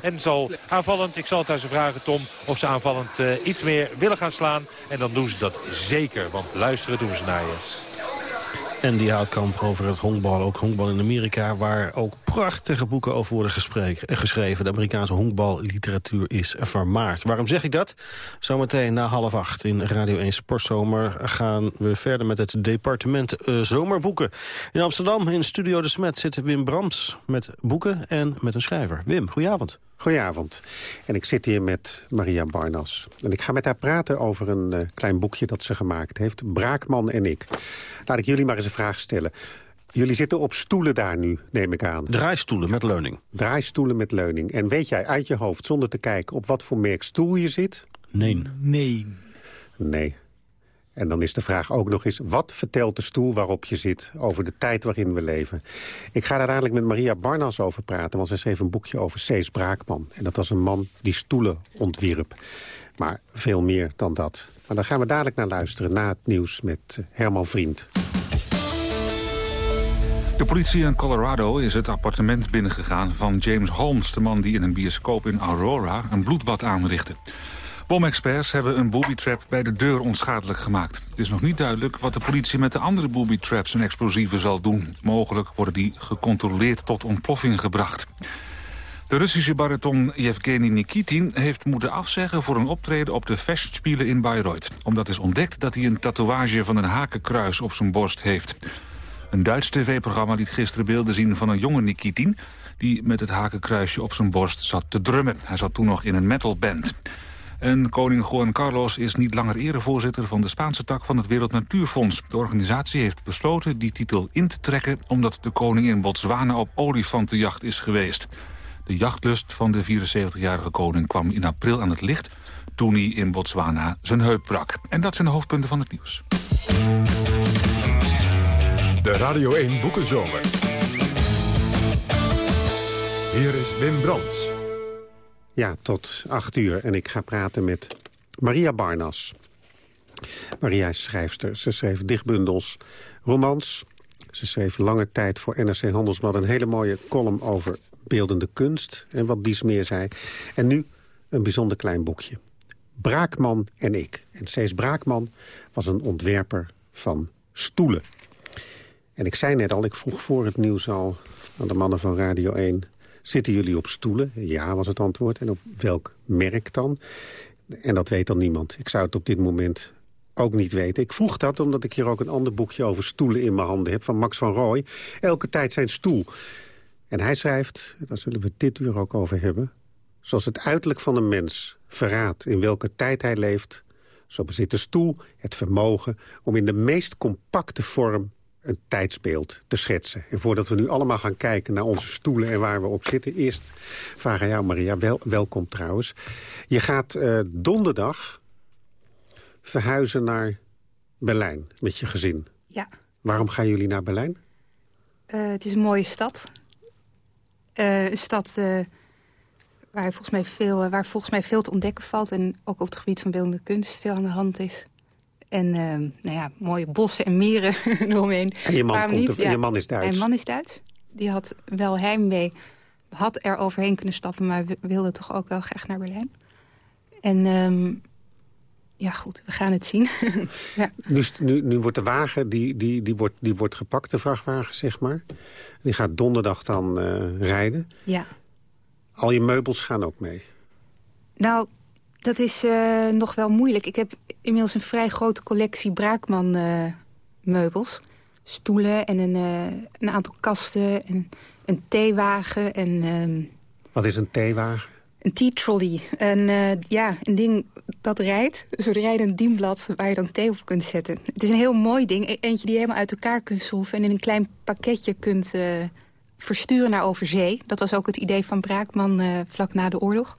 En zal aanvallend, ik zal het aan ze vragen Tom, of ze aanvallend iets meer willen gaan slaan. En dan doen ze dat zeker, want luisteren doen ze naar je. En die houtkamp over het honkbal, ook honkbal in Amerika... waar ook prachtige boeken over worden eh, geschreven. De Amerikaanse honkballiteratuur is vermaard. Waarom zeg ik dat? Zometeen na half acht in Radio 1 Sportzomer... gaan we verder met het departement eh, zomerboeken. In Amsterdam, in Studio De Smet, zit Wim Brands... met boeken en met een schrijver. Wim, goedenavond. Goedenavond. En ik zit hier met Maria Barnas. En ik ga met haar praten over een eh, klein boekje dat ze gemaakt heeft. Braakman en ik. Laat ik jullie maar eens een vraag stellen. Jullie zitten op stoelen daar nu, neem ik aan. Draaistoelen met leuning. Draaistoelen met leuning. En weet jij uit je hoofd, zonder te kijken, op wat voor merk stoel je zit? Nee. Nee. Nee. En dan is de vraag ook nog eens, wat vertelt de stoel waarop je zit... over de tijd waarin we leven? Ik ga daar dadelijk met Maria Barnas over praten... want ze schreef een boekje over Cees Braakman. En dat was een man die stoelen ontwierp. Maar veel meer dan dat. Maar daar gaan we dadelijk naar luisteren na het nieuws met eh, Herman Vriend. De politie in Colorado is het appartement binnengegaan van James Holmes... de man die in een bioscoop in Aurora een bloedbad aanrichtte. Bomexperts hebben een booby-trap bij de deur onschadelijk gemaakt. Het is nog niet duidelijk wat de politie met de andere booby-traps en explosieven zal doen. Mogelijk worden die gecontroleerd tot ontploffing gebracht. De Russische bariton Yevgeny Nikitin heeft moeten afzeggen... voor een optreden op de Festspielen in Bayreuth. Omdat is ontdekt dat hij een tatoeage van een hakenkruis op zijn borst heeft. Een Duits tv-programma liet gisteren beelden zien van een jonge Nikitin... die met het hakenkruisje op zijn borst zat te drummen. Hij zat toen nog in een metalband. En koning Juan Carlos is niet langer erevoorzitter van de Spaanse tak van het Wereld Natuurfonds. De organisatie heeft besloten die titel in te trekken... omdat de koning in Botswana op olifantenjacht is geweest. De jachtlust van de 74-jarige koning kwam in april aan het licht... toen hij in Botswana zijn heup brak. En dat zijn de hoofdpunten van het nieuws. De Radio 1 Boekenzomer. Hier is Wim Brands. Ja, tot acht uur. En ik ga praten met Maria Barnas. Maria is schrijfster. Ze schreef dichtbundels, romans. Ze schreef lange tijd voor NRC Handelsblad... een hele mooie column over beeldende kunst en wat dies meer zei. En nu een bijzonder klein boekje. Braakman en ik. En Cees Braakman was een ontwerper van stoelen. En ik zei net al, ik vroeg voor het nieuws al aan de mannen van Radio 1... Zitten jullie op stoelen? Ja, was het antwoord. En op welk merk dan? En dat weet dan niemand. Ik zou het op dit moment ook niet weten. Ik vroeg dat omdat ik hier ook een ander boekje over stoelen in mijn handen heb... van Max van Rooij. Elke tijd zijn stoel. En hij schrijft, daar zullen we dit uur ook over hebben... zoals het uiterlijk van een mens verraadt in welke tijd hij leeft... zo bezit de stoel het vermogen om in de meest compacte vorm een tijdsbeeld te schetsen. En voordat we nu allemaal gaan kijken naar onze stoelen en waar we op zitten... eerst vraag aan jou, Maria, wel, welkom trouwens. Je gaat uh, donderdag verhuizen naar Berlijn met je gezin. Ja. Waarom gaan jullie naar Berlijn? Uh, het is een mooie stad. Uh, een stad waar, volgens mij veel, waar volgens mij veel te ontdekken valt... en ook op het gebied van beeldende kunst veel aan de hand is. En uh, nou ja, mooie bossen en meren *laughs* eromheen. En je man, komt niet, ja, je man is Duits? Mijn man is Duits. Die had wel heimwee. Had er overheen kunnen stappen, maar wilde toch ook wel graag naar Berlijn. En um, ja, goed, we gaan het zien. *laughs* ja. nu, nu, nu, wordt de wagen, die, die, die, wordt, die wordt gepakt, de vrachtwagen, zeg maar. Die gaat donderdag dan uh, rijden. Ja. Al je meubels gaan ook mee? Nou, dat is uh, nog wel moeilijk. Ik heb inmiddels een vrij grote collectie Braakman uh, meubels. Stoelen en een, uh, een aantal kasten en een theewagen. En, uh, Wat is een theewagen? Een tea-trolley. En ja, een ding dat rijdt. Een soort rijdend dienblad waar je dan thee op kunt zetten. Het is een heel mooi ding. E-, eentje die je helemaal uit elkaar kunt schroeven... en in een klein pakketje kunt versturen naar overzee. Dat was ook het idee van Braakman vlak na de oorlog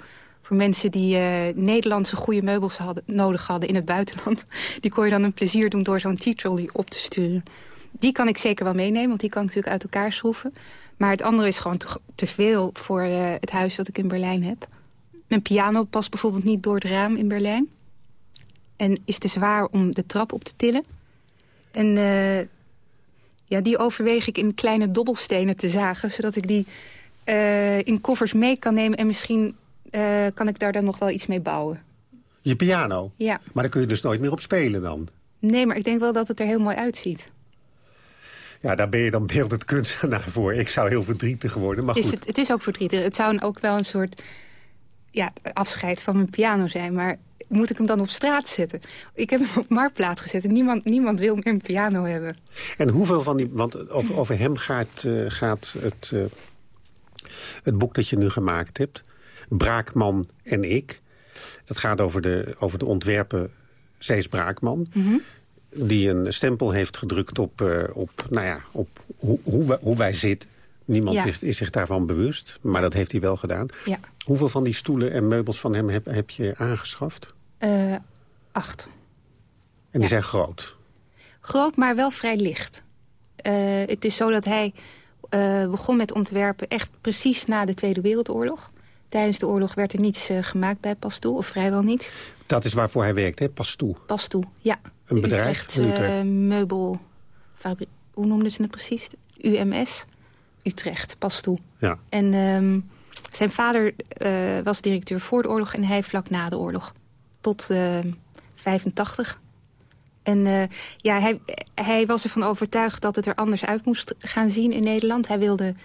voor mensen die uh, Nederlandse goede meubels hadden, nodig hadden in het buitenland. *laughs* Die kon je dan een plezier doen door zo'n tea-trolley op te sturen. Die kan ik zeker wel meenemen, want die kan ik natuurlijk uit elkaar schroeven. Maar het andere is gewoon te, veel voor uh, het huis dat ik in Berlijn heb. Mijn piano past bijvoorbeeld niet door het raam in Berlijn. En is te zwaar om de trap op te tillen. En uh, ja, die overweeg ik in kleine dobbelstenen te zagen... zodat ik die in koffers mee kan nemen en misschien uh, kan ik daar dan nog wel iets mee bouwen. Je piano? Ja. Maar daar kun je dus nooit meer op spelen dan? Nee, maar ik denk wel dat het er heel mooi uitziet. Ja, daar ben je dan beeldend kunstenaar voor. Ik zou heel verdrietig worden, maar Het is, goed. het, het is ook verdrietig. Het zou ook wel een soort ja, afscheid van mijn piano zijn. Maar moet ik hem dan op straat zetten? Ik heb hem op marktplaats gezet en niemand, niemand wil meer een piano hebben. En hoeveel van die... Want over, over hem gaat, eh, gaat het, eh, het boek dat je nu gemaakt hebt. Braakman en ik. Dat gaat over de, over de ontwerpen Cees Braakman. Die een stempel heeft gedrukt op, eh, op, nou ja, op hoe, hoe, wij, hoe wij zitten. Niemand Ja. is, is zich daarvan bewust. Maar dat heeft hij wel gedaan. Ja. Hoeveel van die stoelen en meubels van hem heb, heb je aangeschaft? Eh, acht. En die zijn groot. Groot, maar wel vrij licht. Eh, het is zo dat hij begon met ontwerpen echt precies na de Tweede Wereldoorlog. Tijdens de oorlog werd er niets eh, gemaakt bij Pastoe, of vrijwel niets. Dat is waarvoor hij werkt, hè? Pas toe. Pastoe, ja. Een bedrijf Utrechtse in Utrecht. eh, meubelfabri- Hoe noemden ze het precies? UMS. Utrecht, Pastoe. Ja. En ehm, zijn vader eh, was directeur voor de oorlog en hij vlak na de oorlog. Tot eh 85. En eh, ja, hij, hij was ervan overtuigd dat het er anders uit moest gaan zien in Nederland. Hij wilde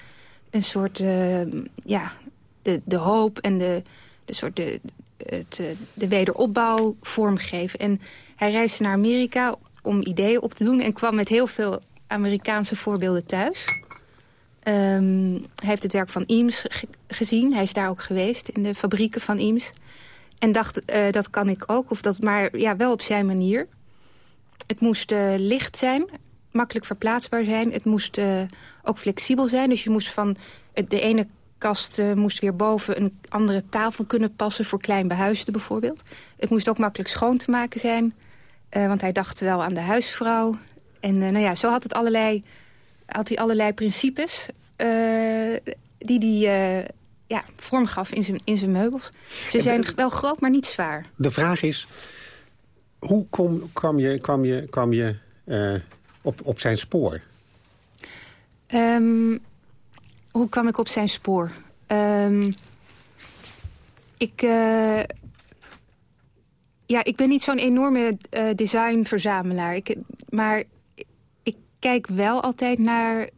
een soort, eh, ja, de, de hoop en de, de soort de, het, eh, de wederopbouw vormgeven. En hij reisde naar Amerika om ideeën op te doen... en kwam met heel veel Amerikaanse voorbeelden thuis. Ehm, hij heeft het werk van Eames ge- gezien. Hij is daar ook geweest, in de fabrieken van Eames. En dacht, eh, dat kan ik ook, of dat, maar ja, wel op zijn manier. Het moest eh, licht zijn, makkelijk verplaatsbaar zijn. Het moest ook flexibel zijn. Dus je moest van de ene kast eh, moest weer boven een andere tafel kunnen passen... voor klein behuisden bijvoorbeeld. Het moest ook makkelijk schoon te maken zijn. eh, want hij dacht wel aan de huisvrouw. En eh, nou ja, zo had, het allerlei, had hij allerlei principes... eh, die hij ja, vorm gaf in zijn, in zijn meubels. Ze zijn wel groot, maar niet zwaar. De vraag is, hoe kom, kwam je, kwam je, kwam je op, op zijn spoor? Ehm, hoe kwam ik op zijn spoor? Ehm, ik, eh, ja, ik ben niet zo'n enorme eh, designverzamelaar. Ik, maar ik kijk wel altijd naar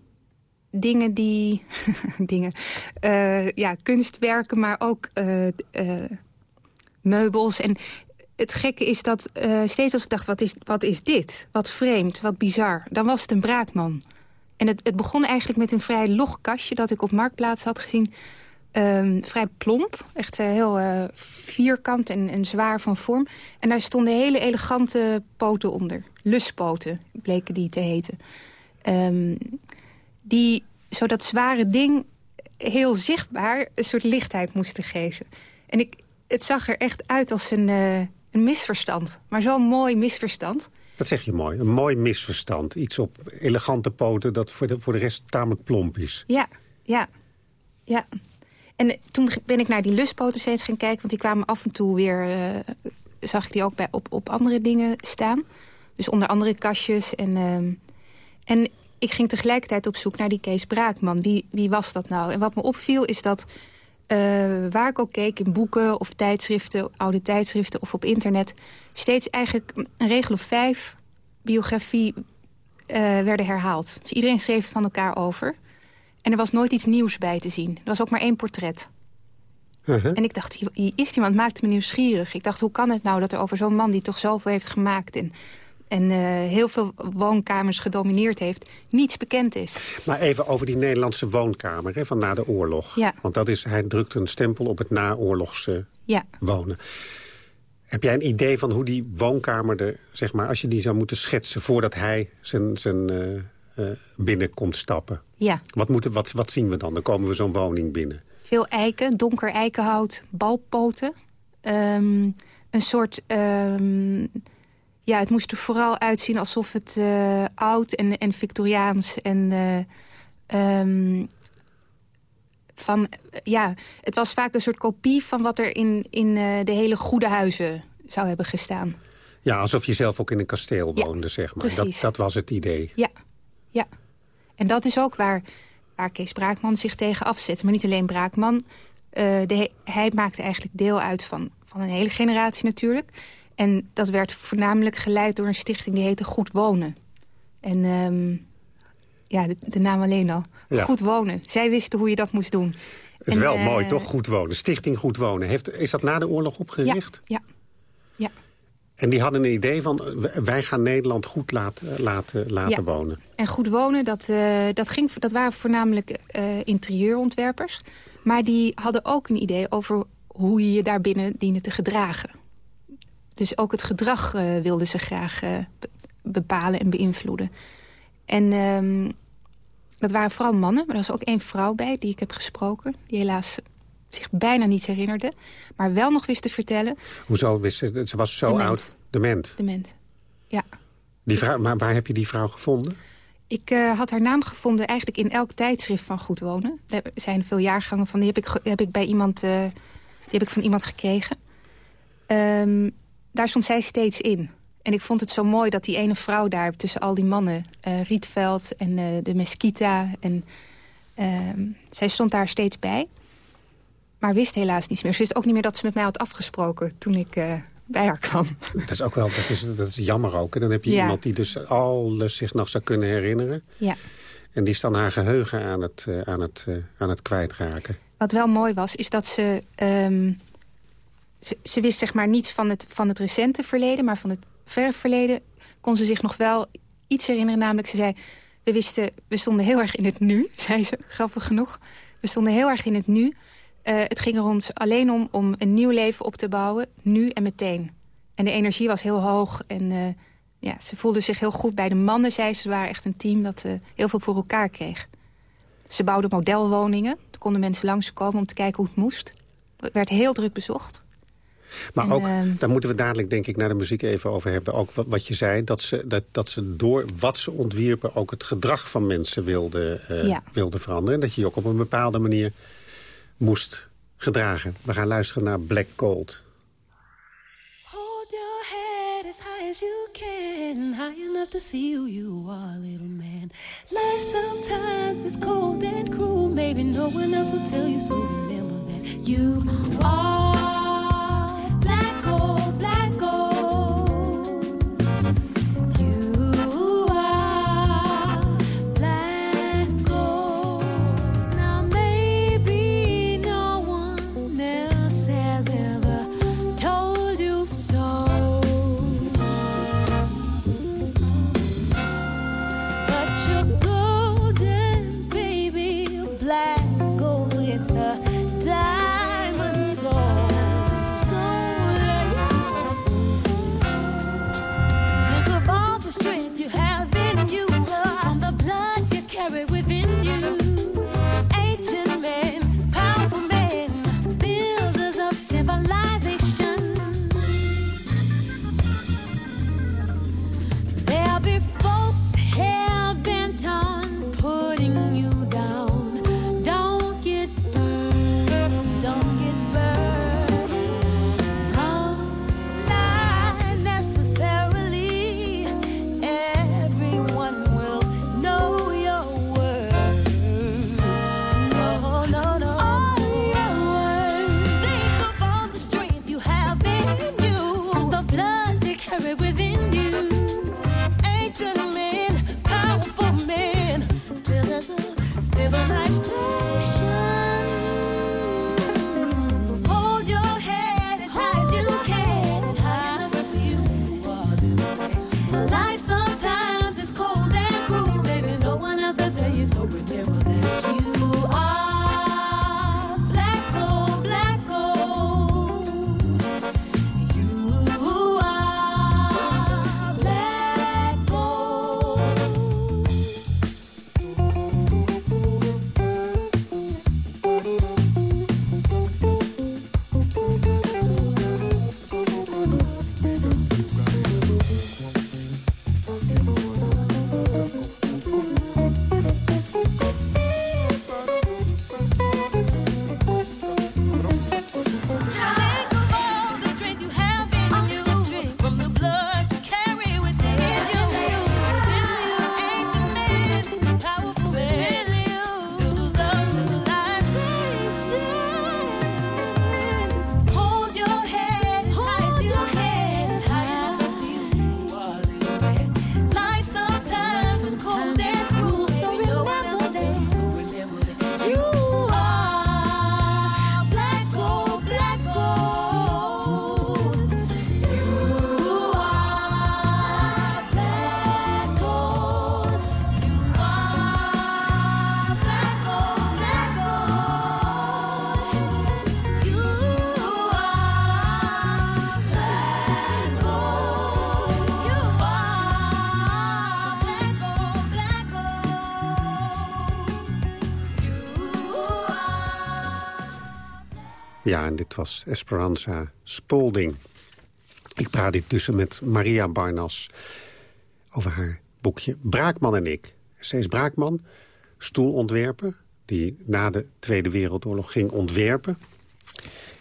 dingen die... *laughs* dingen, eh, ja, kunstwerken, maar ook meubels. En het gekke is dat steeds als ik dacht, wat is, wat is dit? Wat vreemd, wat bizar. Dan was het een braakman. En het, het begon eigenlijk met een vrij log kastje... dat ik op Marktplaats had gezien. Ehm, vrij plomp, echt eh, heel eh, vierkant en, en zwaar van vorm. En daar stonden hele elegante poten onder. Luspoten bleken die te heten. Ehm, die zo dat zware ding heel zichtbaar een soort lichtheid moesten geven. En ik, het zag er echt uit als een, eh, een misverstand. Maar zo'n mooi misverstand. Dat zeg je mooi, een mooi misverstand. Iets op elegante poten dat voor de, voor de rest tamelijk plomp is. Ja, ja, ja. En eh, toen ben ik naar die lustpoten steeds gaan kijken... want die kwamen af en toe weer... eh, zag ik die ook bij, op, op andere dingen staan. Dus onder andere kastjes. En, ehm, en ik ging tegelijkertijd op zoek naar die Kees Braakman. Wie, wie was dat nou? En wat me opviel is dat... eh, waar ik ook keek in boeken of tijdschriften, oude tijdschriften of op internet... steeds eigenlijk een regel of vijf biografie eh, werden herhaald. Dus iedereen schreef het van elkaar over. En er was nooit iets nieuws bij te zien. Er was ook maar één portret. En ik dacht, wie- wie is die man? Het maakte me nieuwsgierig. Ik dacht, hoe kan het nou dat er over zo'n man die toch zoveel heeft gemaakt... en, en eh, heel veel woonkamers gedomineerd heeft, niets bekend is. Maar even over die Nederlandse woonkamer hè, van na de oorlog. Ja. Want dat is, hij drukt een stempel op het naoorlogse Ja. wonen. Heb jij een idee van hoe die woonkamer er, zeg maar, als je die zou moeten schetsen voordat hij zijn, zijn eh, eh, binnen komt stappen? Ja, Wat, moeten, wat, wat zien we dan? Dan komen we zo'n woning binnen. veel eiken, donker eikenhout, balpoten. Ehm, een soort... ehm, ja, het moest er vooral uitzien alsof het eh, oud en, en Victoriaans en... eh, ehm, van, ja, het was vaak een soort kopie van wat er in, in eh, de hele goede huizen zou hebben gestaan. Ja, alsof je zelf ook in een kasteel Ja, woonde, zeg maar. Dat, precies. dat was het idee. Ja, ja. En dat is ook waar, waar Kees Braakman zich tegen afzet. Maar niet alleen Braakman. eh, de, hij maakte eigenlijk deel uit van, van een hele generatie natuurlijk. En dat werd voornamelijk geleid door een stichting die heette Goed Wonen. En ehm, Ja, de, de naam alleen al. Ja. Goed wonen. Zij wisten hoe je dat moest doen. Het is En, wel eh, mooi, toch? Goed wonen. Stichting Goed Wonen. Heeft, is dat na de oorlog opgericht? Ja, ja. En die hadden een idee van, w- wij gaan Nederland goed laten, laten, laten Ja. wonen. En goed wonen, dat, eh, dat, ging, dat waren voornamelijk eh, interieurontwerpers. Maar die hadden ook een idee over hoe je je daarbinnen diende te gedragen. Dus ook het gedrag eh, wilden ze graag eh, be- bepalen en beïnvloeden. En ehm, dat waren vooral mannen, maar er was ook één vrouw bij die ik heb gesproken. Die helaas zich bijna niets herinnerde. Maar wel nog wist te vertellen. Hoezo? wist Ze, ze was zo Dement. oud. Dement. Dement. Ja. Die vrouw, maar waar heb je die vrouw gevonden? Ik eh, had haar naam gevonden eigenlijk in elk tijdschrift van Goed Wonen. Er zijn veel jaargangen van. Die heb ik, heb ik bij iemand, die heb ik van iemand gekregen. Ehm, daar stond zij steeds in. En ik vond het zo mooi dat die ene vrouw daar tussen al die mannen... eh, Rietveld en eh, de Mesquita... en ehm, zij stond daar steeds bij. Maar wist helaas niets meer. Ze wist ook niet meer dat ze met mij had afgesproken... toen ik eh, bij haar kwam. Dat is ook wel, dat is, dat is jammer ook. hè. Dan heb je Ja. iemand die dus alles zich nog zou kunnen herinneren. Ja. En die is dan haar geheugen aan het, aan het, aan het kwijtraken. Wat wel mooi was, is dat ze... ehm, ze, wist zeg maar niets van het, van het recente verleden... maar van het verre verleden kon ze zich nog wel iets herinneren. Namelijk, ze zei, we, wisten, we stonden heel erg in het nu, *laughs* zei ze, grappig genoeg. We stonden heel erg in het nu. Eh, het ging er ons alleen om om een nieuw leven op te bouwen, nu en meteen. En de energie was heel hoog en eh, ja, ze voelde zich heel goed bij de mannen, zei ze. Ze waren echt een team dat eh, heel veel voor elkaar kreeg. Ze bouwden modelwoningen. Toen konden mensen langskomen om te kijken hoe het moest. Het werd heel druk bezocht. Maar En, ook, daar moeten we dadelijk denk ik naar de muziek even over hebben. Ook wat, wat je zei, dat ze, dat, dat ze door wat ze ontwierpen... ook het gedrag van mensen wilden, eh, Ja. wilden veranderen. En dat je je ook op een bepaalde manier moest gedragen. We gaan luisteren naar Black Gold. Hold your head as high as you can, high enough to see who you are, little man. Life sometimes is cold and cruel. Maybe no one else will tell you, so remember that you are En dit was Esperanza Spalding. Ik praat dit tussen met Maria Barnas over haar boekje Braakman en ik. Ze is Braakman, stoelontwerper, die na de Tweede Wereldoorlog ging ontwerpen.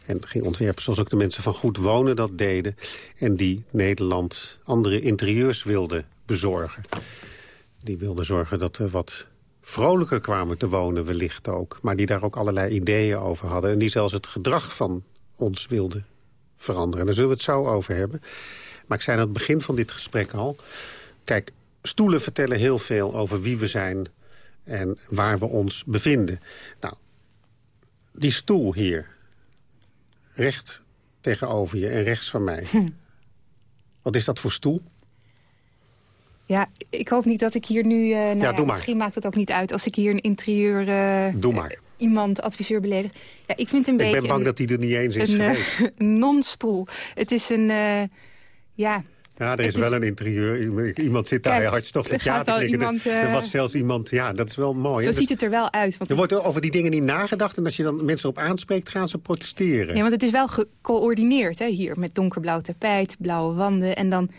En ging ontwerpen zoals ook de mensen van Goed Wonen dat deden. En die Nederland andere interieurs wilde bezorgen. Die wilde zorgen dat er wat vrolijker kwamen te wonen wellicht ook. Maar die daar ook allerlei ideeën over hadden. En die zelfs het gedrag van ons wilden veranderen. En daar zullen we het zo over hebben. Maar ik zei aan het begin van dit gesprek al... Kijk, stoelen vertellen heel veel over wie we zijn en waar we ons bevinden. Nou, die stoel hier, recht tegenover je en rechts van mij. Hm. Wat is dat voor stoel? Ja, ik hoop niet dat ik hier nu... eh, nou Ja, doe maar. Misschien maakt het ook niet uit als ik hier een interieur... eh, Doe maar. iemand, adviseur beledig. Ja, ik vind een Ik beetje... ben bang een- dat die er niet eens is een, eh, geweest. *laughs* een non-stoel. Het is een... eh, ja, Ja, er is, wel een interieur. Iemand zit daar Kijk, hartstochtelijk ja te knikken. Er- Er eh, was zelfs iemand, ja, dat is wel mooi. zo hè? ziet het er wel uit. Want Er wordt over die dingen niet nagedacht. En als je dan mensen erop aanspreekt, gaan ze protesteren. Ja, want het is wel gecoördineerd hè, hier. Met donkerblauw tapijt, blauwe wanden. En dan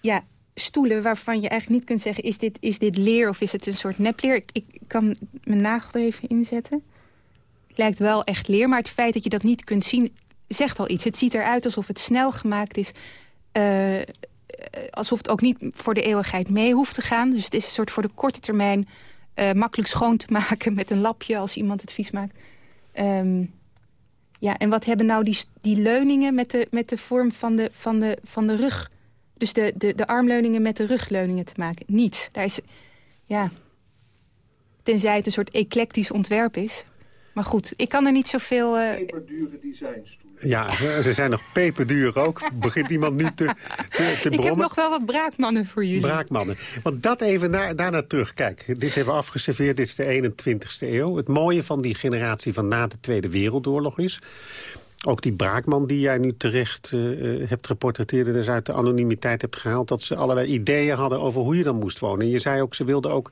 ja, stoelen waarvan je eigenlijk niet kunt zeggen... is dit, is dit leer of is het een soort nepleer? Ik, ik kan mijn nagel er even inzetten. Lijkt wel echt leer, maar het feit dat je dat niet kunt zien... zegt al iets. Het ziet eruit alsof het snel gemaakt is... eh, alsof het ook niet voor de eeuwigheid mee hoeft te gaan. Dus het is een soort voor de korte termijn... eh, makkelijk schoon te maken met een lapje als iemand het vies maakt. Ehm, ja, en wat hebben nou die, die leuningen met de, met de vorm van de, van de, van de rug? Dus de, de, de armleuningen met de rugleuningen te maken? Niets. Daar is, ja, tenzij het een soort eclectisch ontwerp is. Maar goed, ik kan er niet zoveel... eh Peperdure designs. Ja, ze ze zijn nog peperduur ook. Begint iemand nu te, te, te ik heb nog wel wat braakmannen voor jullie. Braakmannen. Want dat even na, daarna terug. Kijk, dit hebben we afgeserveerd. Dit is de 21ste eeuw. Het mooie van die generatie van na de Tweede Wereldoorlog is... ook die braakman die jij nu terecht eh, eh, hebt geportretteerd... en dus uit de anonimiteit hebt gehaald... dat ze allerlei ideeën hadden over hoe je dan moest wonen. En je zei ook, ze wilden ook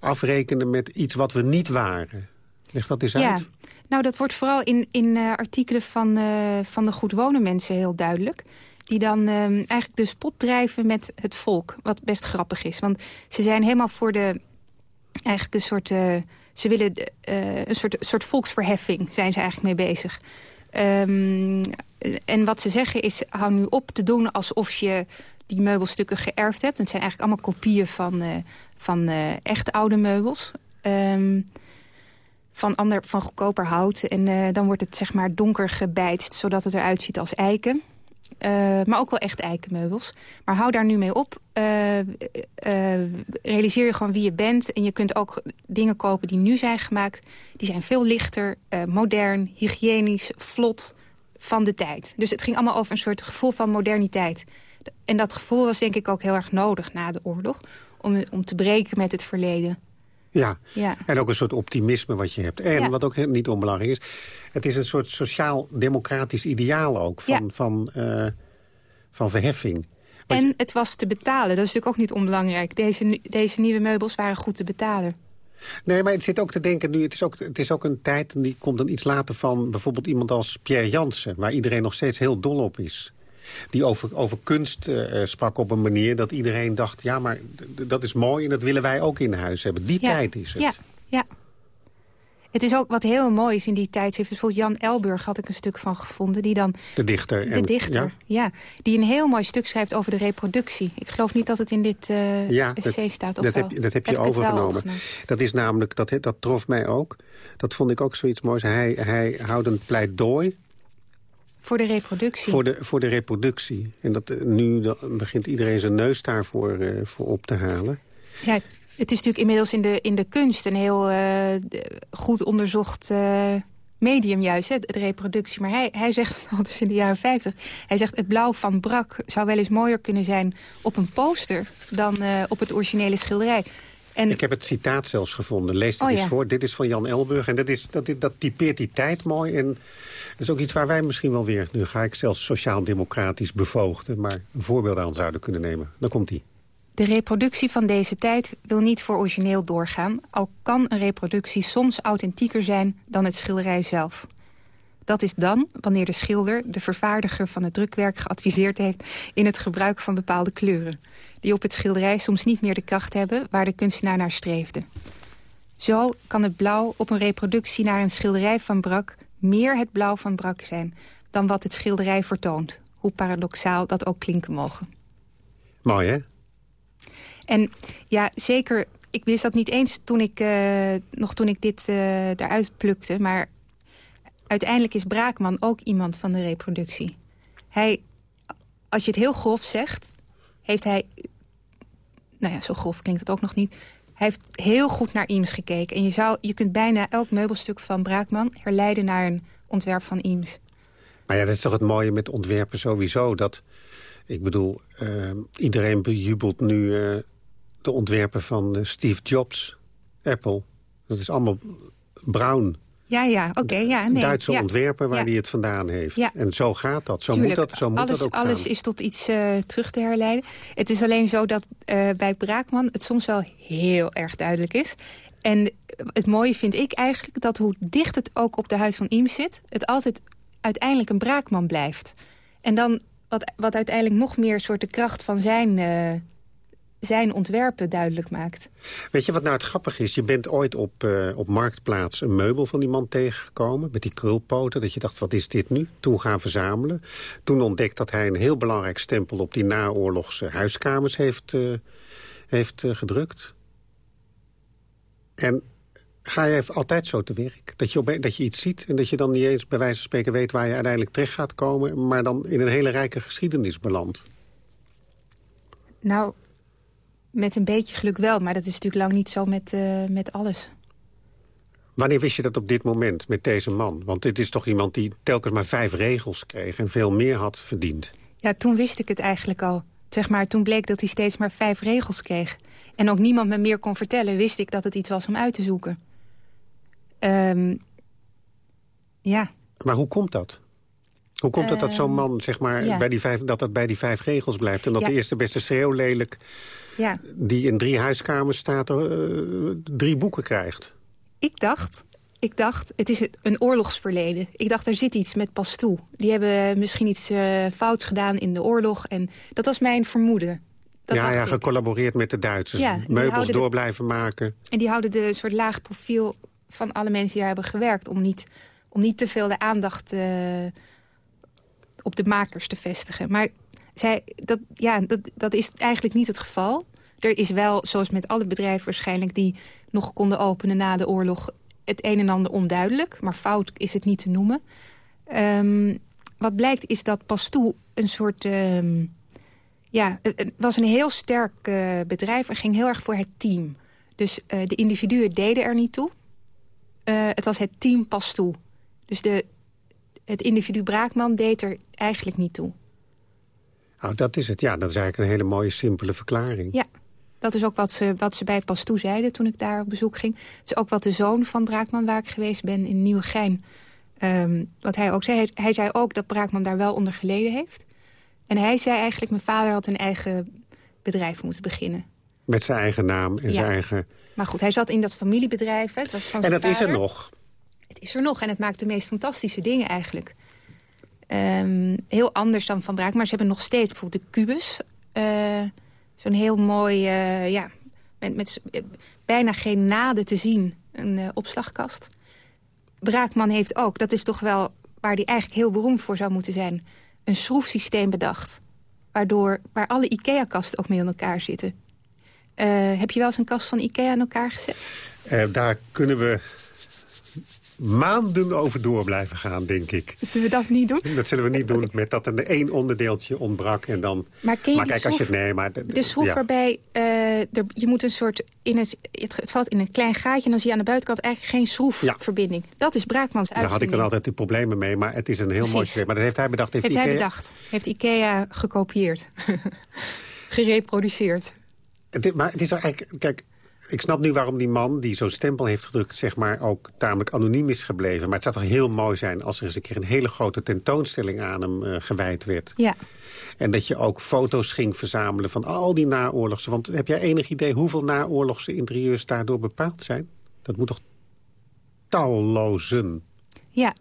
afrekenen met iets wat we niet waren. Leg dat eens Ja, uit. nou dat wordt vooral in, in eh, artikelen van, van de goed wonen mensen heel duidelijk. Die dan eigenlijk de spot drijven met het volk. Wat best grappig is. Want ze zijn helemaal voor de... Eigenlijk een soort... ze willen een soort, soort volksverheffing zijn ze eigenlijk mee bezig. Ehm, en wat ze zeggen is, hou nu op te doen alsof je die meubelstukken geërfd hebt. Het zijn eigenlijk allemaal kopieën van, eh, van eh, echt oude meubels. Ehm, van, ander, van goedkoper hout. En eh, dan wordt het zeg maar donker gebijtst, zodat het eruit ziet als eiken. Eh, maar ook wel echt eikenmeubels. Maar hou daar nu mee op. Eh, eh, realiseer je gewoon wie je bent. En je kunt ook dingen kopen die nu zijn gemaakt. Die zijn veel lichter, modern, hygiënisch, vlot van de tijd. Dus het ging allemaal over een soort gevoel van moderniteit. En dat gevoel was denk ik ook heel erg nodig na de oorlog. Om, om te breken met het verleden. Ja. Ja. en ook een soort optimisme wat je hebt. En Ja. wat ook niet onbelangrijk is... het is een soort sociaal-democratisch ideaal ook van, Ja. van, eh, van verheffing. En het was te betalen. Dat is natuurlijk ook niet onbelangrijk. Deze, deze nieuwe meubels waren goed te betalen. Nee, maar het zit ook te denken nu... Het is ook, het is ook een tijd, en die komt dan iets later van... bijvoorbeeld iemand als Pierre Jansen... waar iedereen nog steeds heel dol op is. Die over, over kunst eh, eh, sprak op een manier dat iedereen dacht... ja, maar dat is mooi en dat willen wij ook in huis hebben. Die Ja. tijd is het. Ja, ja. Het is ook wat heel mooi is in die tijd. Heeft bijvoorbeeld Jan Elburg had ik een stuk van gevonden. Die dan, De dichter. de en, dichter, Ja? ja. die een heel mooi stuk schrijft over de reproductie. Ik geloof niet dat het in dit eh Ja, essay staat. Of dat, wel? heb, je- dat heb je overgenomen? Dat is namelijk, dat, dat trof mij ook. Dat vond ik ook zoiets moois. Hij, hij houdt een pleidooi Voor de reproductie. voor de, voor de reproductie. En dat, eh, nu begint iedereen zijn neus daarvoor eh, voor op te halen. Ja, het is natuurlijk inmiddels in de, in de kunst een heel eh, goed onderzocht medium juist, hè, de reproductie. Maar hij, hij zegt al dus in de jaren 50. Hij zegt het blauw van Brak zou wel eens mooier kunnen zijn op een poster dan op het originele schilderij. En Ik heb het citaat zelfs gevonden. Lees het Oh, eens ja. voor. Dit is van Jan Elburg. En dat, is, dat, dat typeert die tijd mooi. En dat is ook iets waar wij misschien wel weer... nu ga ik zelfs sociaal-democratisch bevoogden... maar een voorbeeld aan zouden kunnen nemen. Dan komt die. De reproductie van deze tijd wil niet voor origineel doorgaan... al kan een reproductie soms authentieker zijn dan het schilderij zelf. Dat is dan wanneer de schilder, de vervaardiger van het drukwerk... geadviseerd heeft in het gebruik van bepaalde kleuren... die op het schilderij soms niet meer de kracht hebben... waar de kunstenaar naar streefde. Zo kan het blauw op een reproductie naar een schilderij van Brak... meer het blauw van Brak zijn dan wat het schilderij vertoont. Hoe paradoxaal dat ook klinken mogen. Mooi, hè? En ja, zeker, ik wist dat niet eens toen ik, eh, nog toen ik dit uh, eruit plukte... maar uiteindelijk is Braakman ook iemand van de reproductie. Hij, als je het heel grof zegt, heeft hij... Nou ja, zo grof klinkt het ook nog niet. Hij heeft heel goed naar Eames gekeken. En je, zou, je kunt bijna elk meubelstuk van Braakman herleiden naar een ontwerp van Eames. Maar ja, dat is toch het mooie met ontwerpen sowieso. Dat, ik bedoel, uh, iedereen bejubelt nu uh, de ontwerpen van uh, Steve Jobs, Apple. Dat is allemaal bruin. Ja, ja, oké. ja, nee, Duitse ja, ontwerper waar ja. hij het vandaan heeft. Ja. En zo gaat dat. Zo Tuurlijk, moet dat, zo moet alles, dat ook alles gaan. is tot iets uh, terug te herleiden. Het is alleen zo dat uh, bij Braakman het soms wel heel erg duidelijk is. En het mooie vind ik eigenlijk dat hoe dicht het ook op de huid van Eames zit... het altijd uiteindelijk een Braakman blijft. En dan wat, wat uiteindelijk nog meer soort de kracht van zijn, uh, zijn ontwerpen duidelijk maakt. Weet je wat nou het grappige is? Je bent ooit op, uh, op Marktplaats een meubel van die man tegengekomen... met die krulpoten, dat je dacht, wat is dit nu? Toen gaan verzamelen. Toen ontdekt dat hij een heel belangrijk stempel... op die naoorlogse huiskamers heeft, uh, heeft gedrukt. En ga je altijd zo te werk? Dat je, op, dat je iets ziet en dat je dan niet eens bij wijze van spreken weet... waar je uiteindelijk terecht gaat komen... maar dan in een hele rijke geschiedenis belandt? Nou, met een beetje geluk wel. Maar dat is natuurlijk lang niet zo met, uh, met alles. Wanneer wist je dat op dit moment met deze man? Want dit is toch iemand die telkens maar vijf regels kreeg... en veel meer had verdiend. Ja, toen wist ik het eigenlijk al. Zeg maar, toen bleek dat hij steeds maar vijf regels kreeg. En ook niemand me meer kon vertellen... wist ik dat het iets was om uit te zoeken. Um, ja. Maar hoe komt dat? Hoe komt het dat zo'n Ehm, man, zeg maar, ja. bij die vijf, dat dat bij die vijf regels blijft... en dat Ja. de eerste beste schreeuw lelijk... ja, die in drie huiskamers staat, uh, drie boeken krijgt? ik dacht... Ik dacht, het is een oorlogsverleden. Ik dacht, er zit iets met Pastoe. Die hebben misschien iets uh, fouts gedaan in de oorlog. En dat was mijn vermoeden. Dat ja, ja, gecollaboreerd met de Duitsers. Ja, Meubels de- door blijven maken. En die houden de soort laag profiel van alle mensen die daar hebben gewerkt... om niet, om niet te veel de aandacht eh, op de makers te vestigen. Maar zij, dat, ja, dat, dat is eigenlijk niet het geval. Er is wel, zoals met alle bedrijven waarschijnlijk... die nog konden openen na de oorlog, het een en ander onduidelijk. Maar fout is het niet te noemen. Ehm, wat blijkt is dat Pastoe een soort... ehm, ja, het was een heel sterk eh, bedrijf en ging heel erg voor het team. Dus eh, de individuen deden er niet toe. Eh, het was het team pas toe. Dus de, het individu Braakman deed er eigenlijk niet toe. Nou, dat is het. Ja, dat is eigenlijk een hele mooie, simpele verklaring. Ja, dat is ook wat ze, wat ze bij Pastoe zeiden toen ik daar op bezoek ging. Het is ook wat de zoon van Braakman, waar ik geweest ben in Nieuwegein... ehm, wat hij ook zei. Hij, hij zei ook dat Braakman daar wel onder geleden heeft. En hij zei eigenlijk, mijn vader had een eigen bedrijf moeten beginnen. Met zijn eigen naam en Ja. zijn eigen... Maar goed, hij zat in dat familiebedrijf. Hè. Het was van En dat is er nog. Het is er nog en het maakt de meest fantastische dingen eigenlijk. Ehm, heel anders dan Van Braak, maar ze hebben nog steeds bijvoorbeeld de kubus. Eh, Zo'n heel mooi, eh, ja, met, met eh, bijna geen naden te zien, een opslagkast. Braakman heeft ook, dat is toch wel waar hij eigenlijk heel beroemd voor zou moeten zijn... een schroefsysteem bedacht, waardoor, waar alle IKEA-kasten ook mee in elkaar zitten. Heb je wel eens een kast van IKEA in elkaar gezet? Daar kunnen we maanden over door blijven gaan, denk ik. Zullen we dat niet doen? Dat zullen we niet doen met dat er één onderdeeltje ontbrak. En dan... Maar ken je die kijk, als je het... Nee, maar... De schroef ja. waarbij eh, er, je moet een soort... In het, het, het valt in een klein gaatje en dan zie je aan de buitenkant eigenlijk geen schroefverbinding. Dat is Braakmans Daar had ik uitvinding. dan altijd de problemen mee, maar het is een heel mooi systeem. Maar dat heeft hij bedacht. Heeft, Heeft hij Ikea- bedacht. Heeft Ikea gekopieerd. *laughs* Gereproduceerd. Het maar het is eigenlijk... Kijk, ik snap nu waarom die man die zo'n stempel heeft gedrukt... zeg maar ook tamelijk anoniem is gebleven. Maar het zou toch heel mooi zijn als er eens een keer... een hele grote tentoonstelling aan hem eh, gewijd werd. Ja. En dat je ook foto's ging verzamelen van al die naoorlogse... Want heb jij enig idee hoeveel naoorlogse interieurs daardoor bepaald zijn? Dat moet toch tallozen? Ja.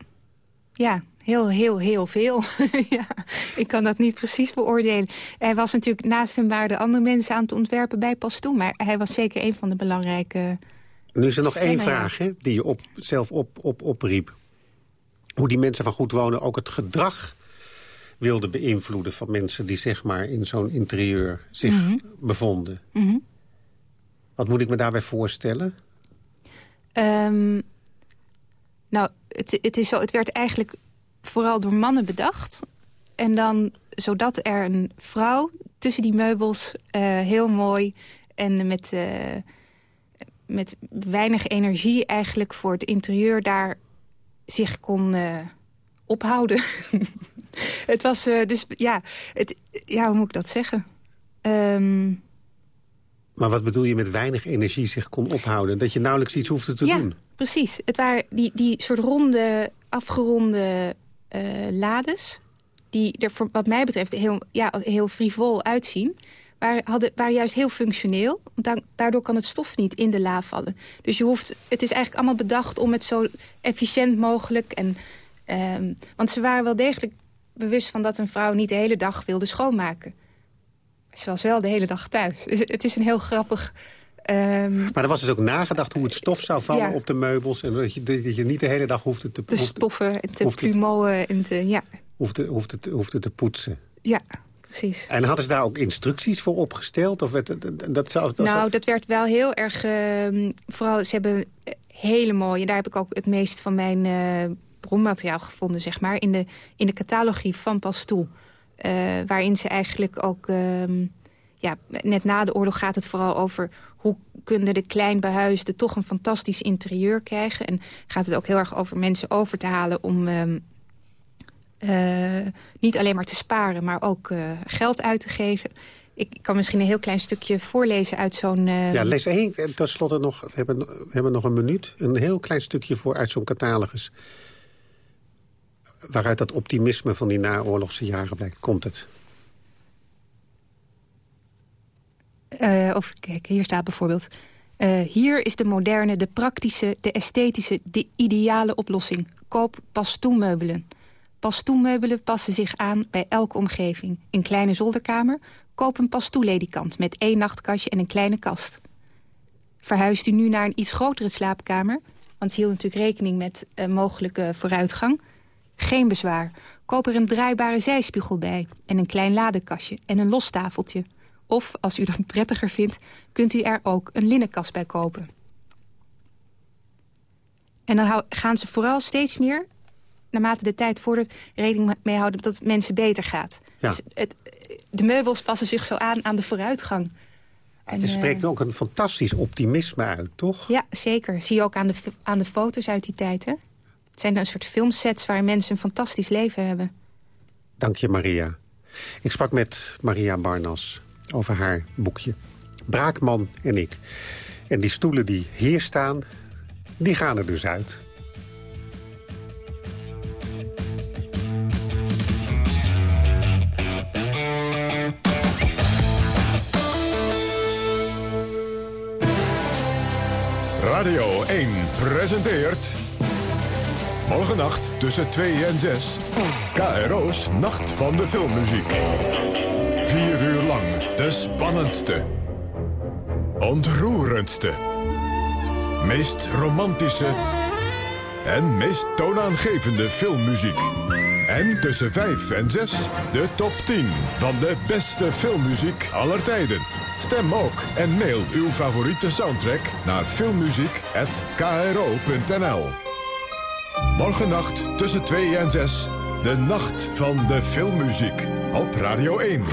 ja, heel, heel, heel veel. *laughs* ja, ik kan dat niet precies beoordelen. Hij was natuurlijk, naast hem waren de andere mensen aan het ontwerpen bij pas toe. Maar hij was zeker een van de belangrijke Nu is er nog één ja. vraag hè, die je op, zelf op, op, opriep. Hoe die mensen van goed wonen ook het gedrag wilden beïnvloeden... van mensen die zeg maar in zo'n interieur zich Mhm. bevonden. Mhm. Wat moet ik me daarbij voorstellen? Ehm, nou, het, het, is zo, het werd eigenlijk vooral door mannen bedacht. En dan zodat er een vrouw tussen die meubels eh, heel mooi en met, eh, met weinig energie eigenlijk voor het interieur daar zich kon eh, ophouden. *laughs* het was dus, ja, het, ja, hoe moet ik dat zeggen? Ehm, Maar wat bedoel je met weinig energie zich kon ophouden? Dat je nauwelijks iets hoefde te ja, doen? precies. Het waren die, die soort ronde, afgeronde lades... die er voor, wat mij betreft heel, ja, heel frivol uitzien... Maar hadden, waren juist heel functioneel. Daardoor kan het stof niet in de la vallen. Dus je hoeft, het is eigenlijk allemaal bedacht om het zo efficiënt mogelijk... En, ehm, want ze waren wel degelijk bewust van dat een vrouw niet de hele dag wilde schoonmaken. Ze was wel de hele dag thuis. Dus het is een heel grappig... ehm, Maar er was dus ook nagedacht hoe het stof zou vallen Ja. op de meubels... en dat je, dat je niet de hele dag hoefde te, te stoffen en te plumoen en te... Ja, hoefde, hoefde, te- hoefde te poetsen. ja precies. En hadden ze daar ook instructies voor opgesteld? Of werd, het- dat zou, dat nou, zou- dat werd wel heel erg... ehm, vooral, ze hebben hele mooie... daar heb ik ook het meest van mijn eh, bronmateriaal gevonden, zeg maar... in de, in de catalogie van Pastoel. Eh, waarin ze eigenlijk ook... ehm, ja, net na de oorlog gaat het vooral over... kunnen de kleinbehuisden toch een fantastisch interieur krijgen. En gaat het ook heel erg over mensen over te halen... om ehm, eh, niet alleen maar te sparen, maar ook eh, geld uit te geven. Ik kan misschien een heel klein stukje voorlezen uit zo'n... eh, Ja, lees één. En tenslotte nog, we hebben, we hebben nog een minuut. Een heel klein stukje voor uit zo'n catalogus. Waaruit dat optimisme van die naoorlogse jaren blijkt. Komt het? Eh, of kijk, hier staat bijvoorbeeld... eh, hier is de moderne, de praktische, de esthetische, de ideale oplossing. Koop pastoemeubelen. Pastoemeubelen passen zich aan bij elke omgeving. Een kleine zolderkamer? Koop een pastoeledikant met één nachtkastje en een kleine kast. Verhuist u nu naar een iets grotere slaapkamer... want ze hield natuurlijk rekening met eh, mogelijke vooruitgang... Geen bezwaar. Koop er een draaibare zijspiegel bij en een klein ladekastje en een lostafeltje. Of, als u dat prettiger vindt, kunt u er ook een linnenkast bij kopen. En dan gaan ze vooral steeds meer, naarmate de tijd vordert... rekening mee houden dat het mensen beter gaat. Ja. Dus het, de meubels passen zich zo aan aan de vooruitgang. En, Er eh, spreekt ook een fantastisch optimisme uit, toch? ja, zeker. Zie je ook aan de, aan de foto's uit die tijd, hè? Het zijn een soort filmsets waar mensen een fantastisch leven hebben. Dank je, Maria. Ik sprak met Maria Barnas over haar boekje. Braakman en ik. En die stoelen die hier staan, die gaan er dus uit. Radio 1 presenteert... Morgennacht tussen 2 en 6. KRO's Nacht van de Filmmuziek. De spannendste. Ontroerendste. Meest romantische... En meest toonaangevende filmmuziek. En tussen 5 en 6 de top 10 van de beste filmmuziek aller tijden. Stem ook en mail uw favoriete soundtrack naar filmmuziek.kro.nl Morgennacht tussen 2 en 6. De nacht van de filmmuziek. Op Radio 1.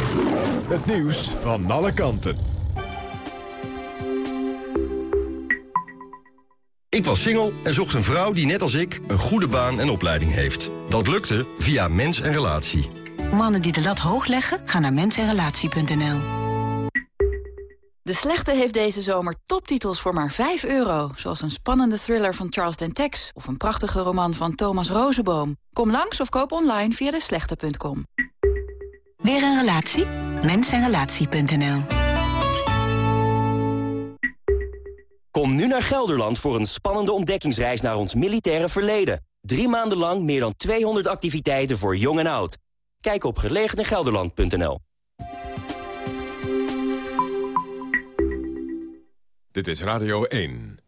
Het nieuws van alle kanten. Ik was single en zocht een vrouw die net als ik een goede baan en opleiding heeft. Dat lukte via Mens en Relatie. Mannen die de lat hoog leggen, gaan naar mensenrelatie.nl. De Slechte heeft deze zomer toptitels voor maar 5 euro. Zoals een spannende thriller van Charles Dentex... of een prachtige roman van Thomas Rozenboom. Kom langs of koop online via deslechte.com. Weer een relatie? Mensenrelatie.nl Kom nu naar Gelderland voor een spannende ontdekkingsreis naar ons militaire verleden. Drie maanden lang meer dan 200 activiteiten voor jong en oud. Kijk op gelegenegelderland.nl. Dit is Radio 1.